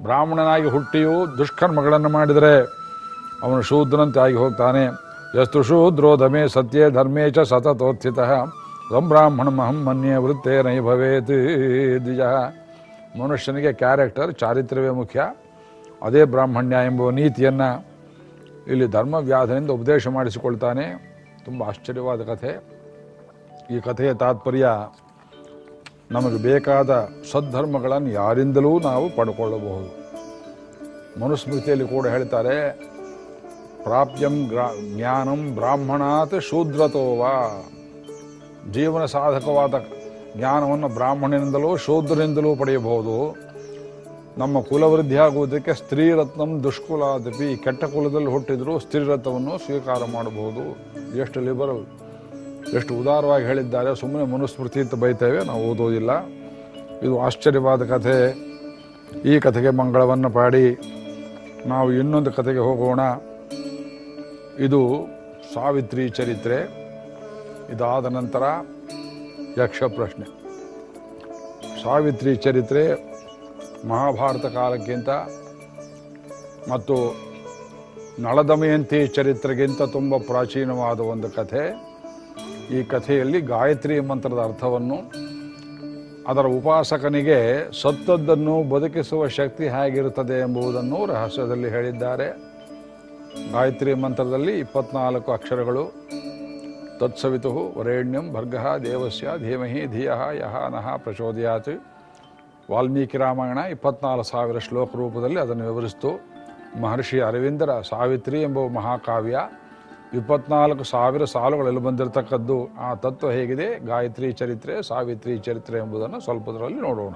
ಬ್ರಾಹ್ಮಣನಾಗಿ ಹುಟ್ಟಿಯು ದುಷ್ಕರ್ಮಗಳನ್ನು ಮಾಡಿದರೆ ಅವನು ಶೂದ್ರಂತೆ ಆಗಿ ಹೋಗ್ತಾನೆ. ಯಸ್ತು ಶೂದ್ರೋ ಧಮೇ ಸತ್ಯೇ ಧರ್ಮೇ ಚ ಸತತೋತ್ಥಿತ. ಸಂಬ್ರಾಹ್ಮಣ ಮಹಂ ಮನ್ಯೇ ವೃತ್ತೇ ನೈ ಭವೇತ್. ದ್ವಿಜ. ಮನುಷ್ಯನಿಗೆ ಕ್ಯಾರೆಕ್ಟರ್, ಚಾರಿತ್ರ್ಯವೇ ಮುಖ್ಯ. ಅದೇ ಬ್ರಾಹ್ಮಣ್ಯ ಎಂಬ ನೀತಿಯನ್ನು ಇಲ್ಲಿ ಧರ್ಮವ್ಯಾಧನಿಂದ ಉಪದೇಶ ಮಾಡಿಸಿಕೊಳ್ತಾನೆ. ತುಂಬ ಆಶ್ಚರ್ಯವಾದ ಕಥೆ. ಈ ಕಥೆಯ ತಾತ್ಪರ್ಯ ನಮಗೆ ಬೇಕಾದ ಸದ್ಧರ್ಮಗಳನ್ನು ಯಾರಿಂದಲೂ ನಾವು ಪಡ್ಕೊಳ್ಳಬಹುದು. ಮನುಸ್ಮೃತಿಯಲ್ಲಿ ಕೂಡ ಹೇಳ್ತಾರೆ, ಪ್ರಾಪ್ಯಂ ಗ್ರಾ, ಜ್ಞಾನಂ ಬ್ರಾಹ್ಮಣಾತ್ ಶೂದ್ರತೋವ. ಜೀವನ ಸಾಧಕವಾದ ಜ್ಞಾನವನ್ನು ಬ್ರಾಹ್ಮಣನಿಂದಲೂ ಶೂದ್ರನಿಂದಲೂ ಪಡೆಯಬಹುದು. ನಮ್ಮ ಕುಲವೃದ್ಧಿ ಆಗುವುದಕ್ಕೆ ಸ್ತ್ರೀರತ್ನಂ ದುಷ್ಕುಲಾದಪಿ. ಕೆಟ್ಟ ಕುಲದಲ್ಲಿ ಹುಟ್ಟಿದರೂ ಸ್ತ್ರೀರತ್ನವನ್ನು ಸ್ವೀಕಾರ ಮಾಡಬಹುದು. ಎಷ್ಟು ಲಿಬರಲ್ ಎಷ್ಟು ಉದಾರವಾಗಿ ಹೇಳಿದ್ದಾರೆ ಸುಮ್ಮನೆ ಮನುಸ್ಮೃತಿ ಅಂತ ಬೈತೇವೆ, ನಾವು ಓದೋದಿಲ್ಲ. ಇದು ಆಶ್ಚರ್ಯವಾದ ಕಥೆ. ಈ ಕಥೆಗೆ ಮಂಗಳವನ್ನು ಪಾಡಿ. ನಾವು ಇನ್ನೊಂದು ಕಥೆಗೆ ಹೋಗೋಣ. ಇದು ಸಾವಿತ್ರಿ ಚರಿತ್ರೆ. ಇದಾದ ನಂತರ ಯಕ್ಷ ಪ್ರಶ್ನೆ. ಸಾವಿತ್ರಿ ಚರಿತ್ರೆ ಮಹಾಭಾರತ ಕಾಲಕ್ಕಿಂತ ಮತ್ತು ನಳದಮಯಂತಿ ಚರಿತ್ರೆಗಿಂತ ತುಂಬ ಪ್ರಾಚೀನವಾದ ಒಂದು ಕಥೆ. ಈ ಕಥೆಯಲ್ಲಿ ಗಾಯತ್ರಿ ಮಂತ್ರದ ಅರ್ಥವನ್ನು ಅದರ ಉಪಾಸಕನಿಗೆ ಸತ್ತದ್ದನ್ನು ಬದುಕಿಸುವ ಶಕ್ತಿ ಹೇಗಿರುತ್ತದೆ ಎಂಬುದನ್ನು ರಹಸ್ಯದಲ್ಲಿ ಹೇಳಿದ್ದಾರೆ. ಗಾಯತ್ರಿ ಮಂತ್ರದಲ್ಲಿ ಇಪ್ಪತ್ನಾಲ್ಕು ಅಕ್ಷರಗಳು. ತತ್ಸವಿತು ವರೇಣ್ಯಂ ಭರ್ಗ ದೇವಸ್ಯ ಧೀಮಹಿ ಧಿಯ ಯಹ ನಹ ಪ್ರಚೋದಯಾತ್. ವಾಲ್ಮೀಕಿ ರಾಮಾಯಣ ಇಪ್ಪತ್ನಾಲ್ಕು ಸಾವಿರ ಶ್ಲೋಕ ರೂಪದಲ್ಲಿ ಅದನ್ನು ವಿವರಿಸಿತು. ಮಹರ್ಷಿ ಅರವಿಂದರ ಸಾವಿತ್ರಿ ಎಂಬ ಮಹಾಕಾವ್ಯ ಇಪ್ಪತ್ನಾಲ್ಕು ಸಾವಿರ ಸಾಲುಗಳಲ್ಲಿ ಬಂದಿರತಕ್ಕದ್ದು ಆ ತತ್ವ ಹೇಗಿದೆ? ಗಾಯತ್ರಿ ಚರಿತ್ರೆ ಸಾವಿತ್ರಿ ಚರಿತ್ರೆ ಎಂಬುದನ್ನು ಸ್ವಲ್ಪದರಲ್ಲಿ ನೋಡೋಣ.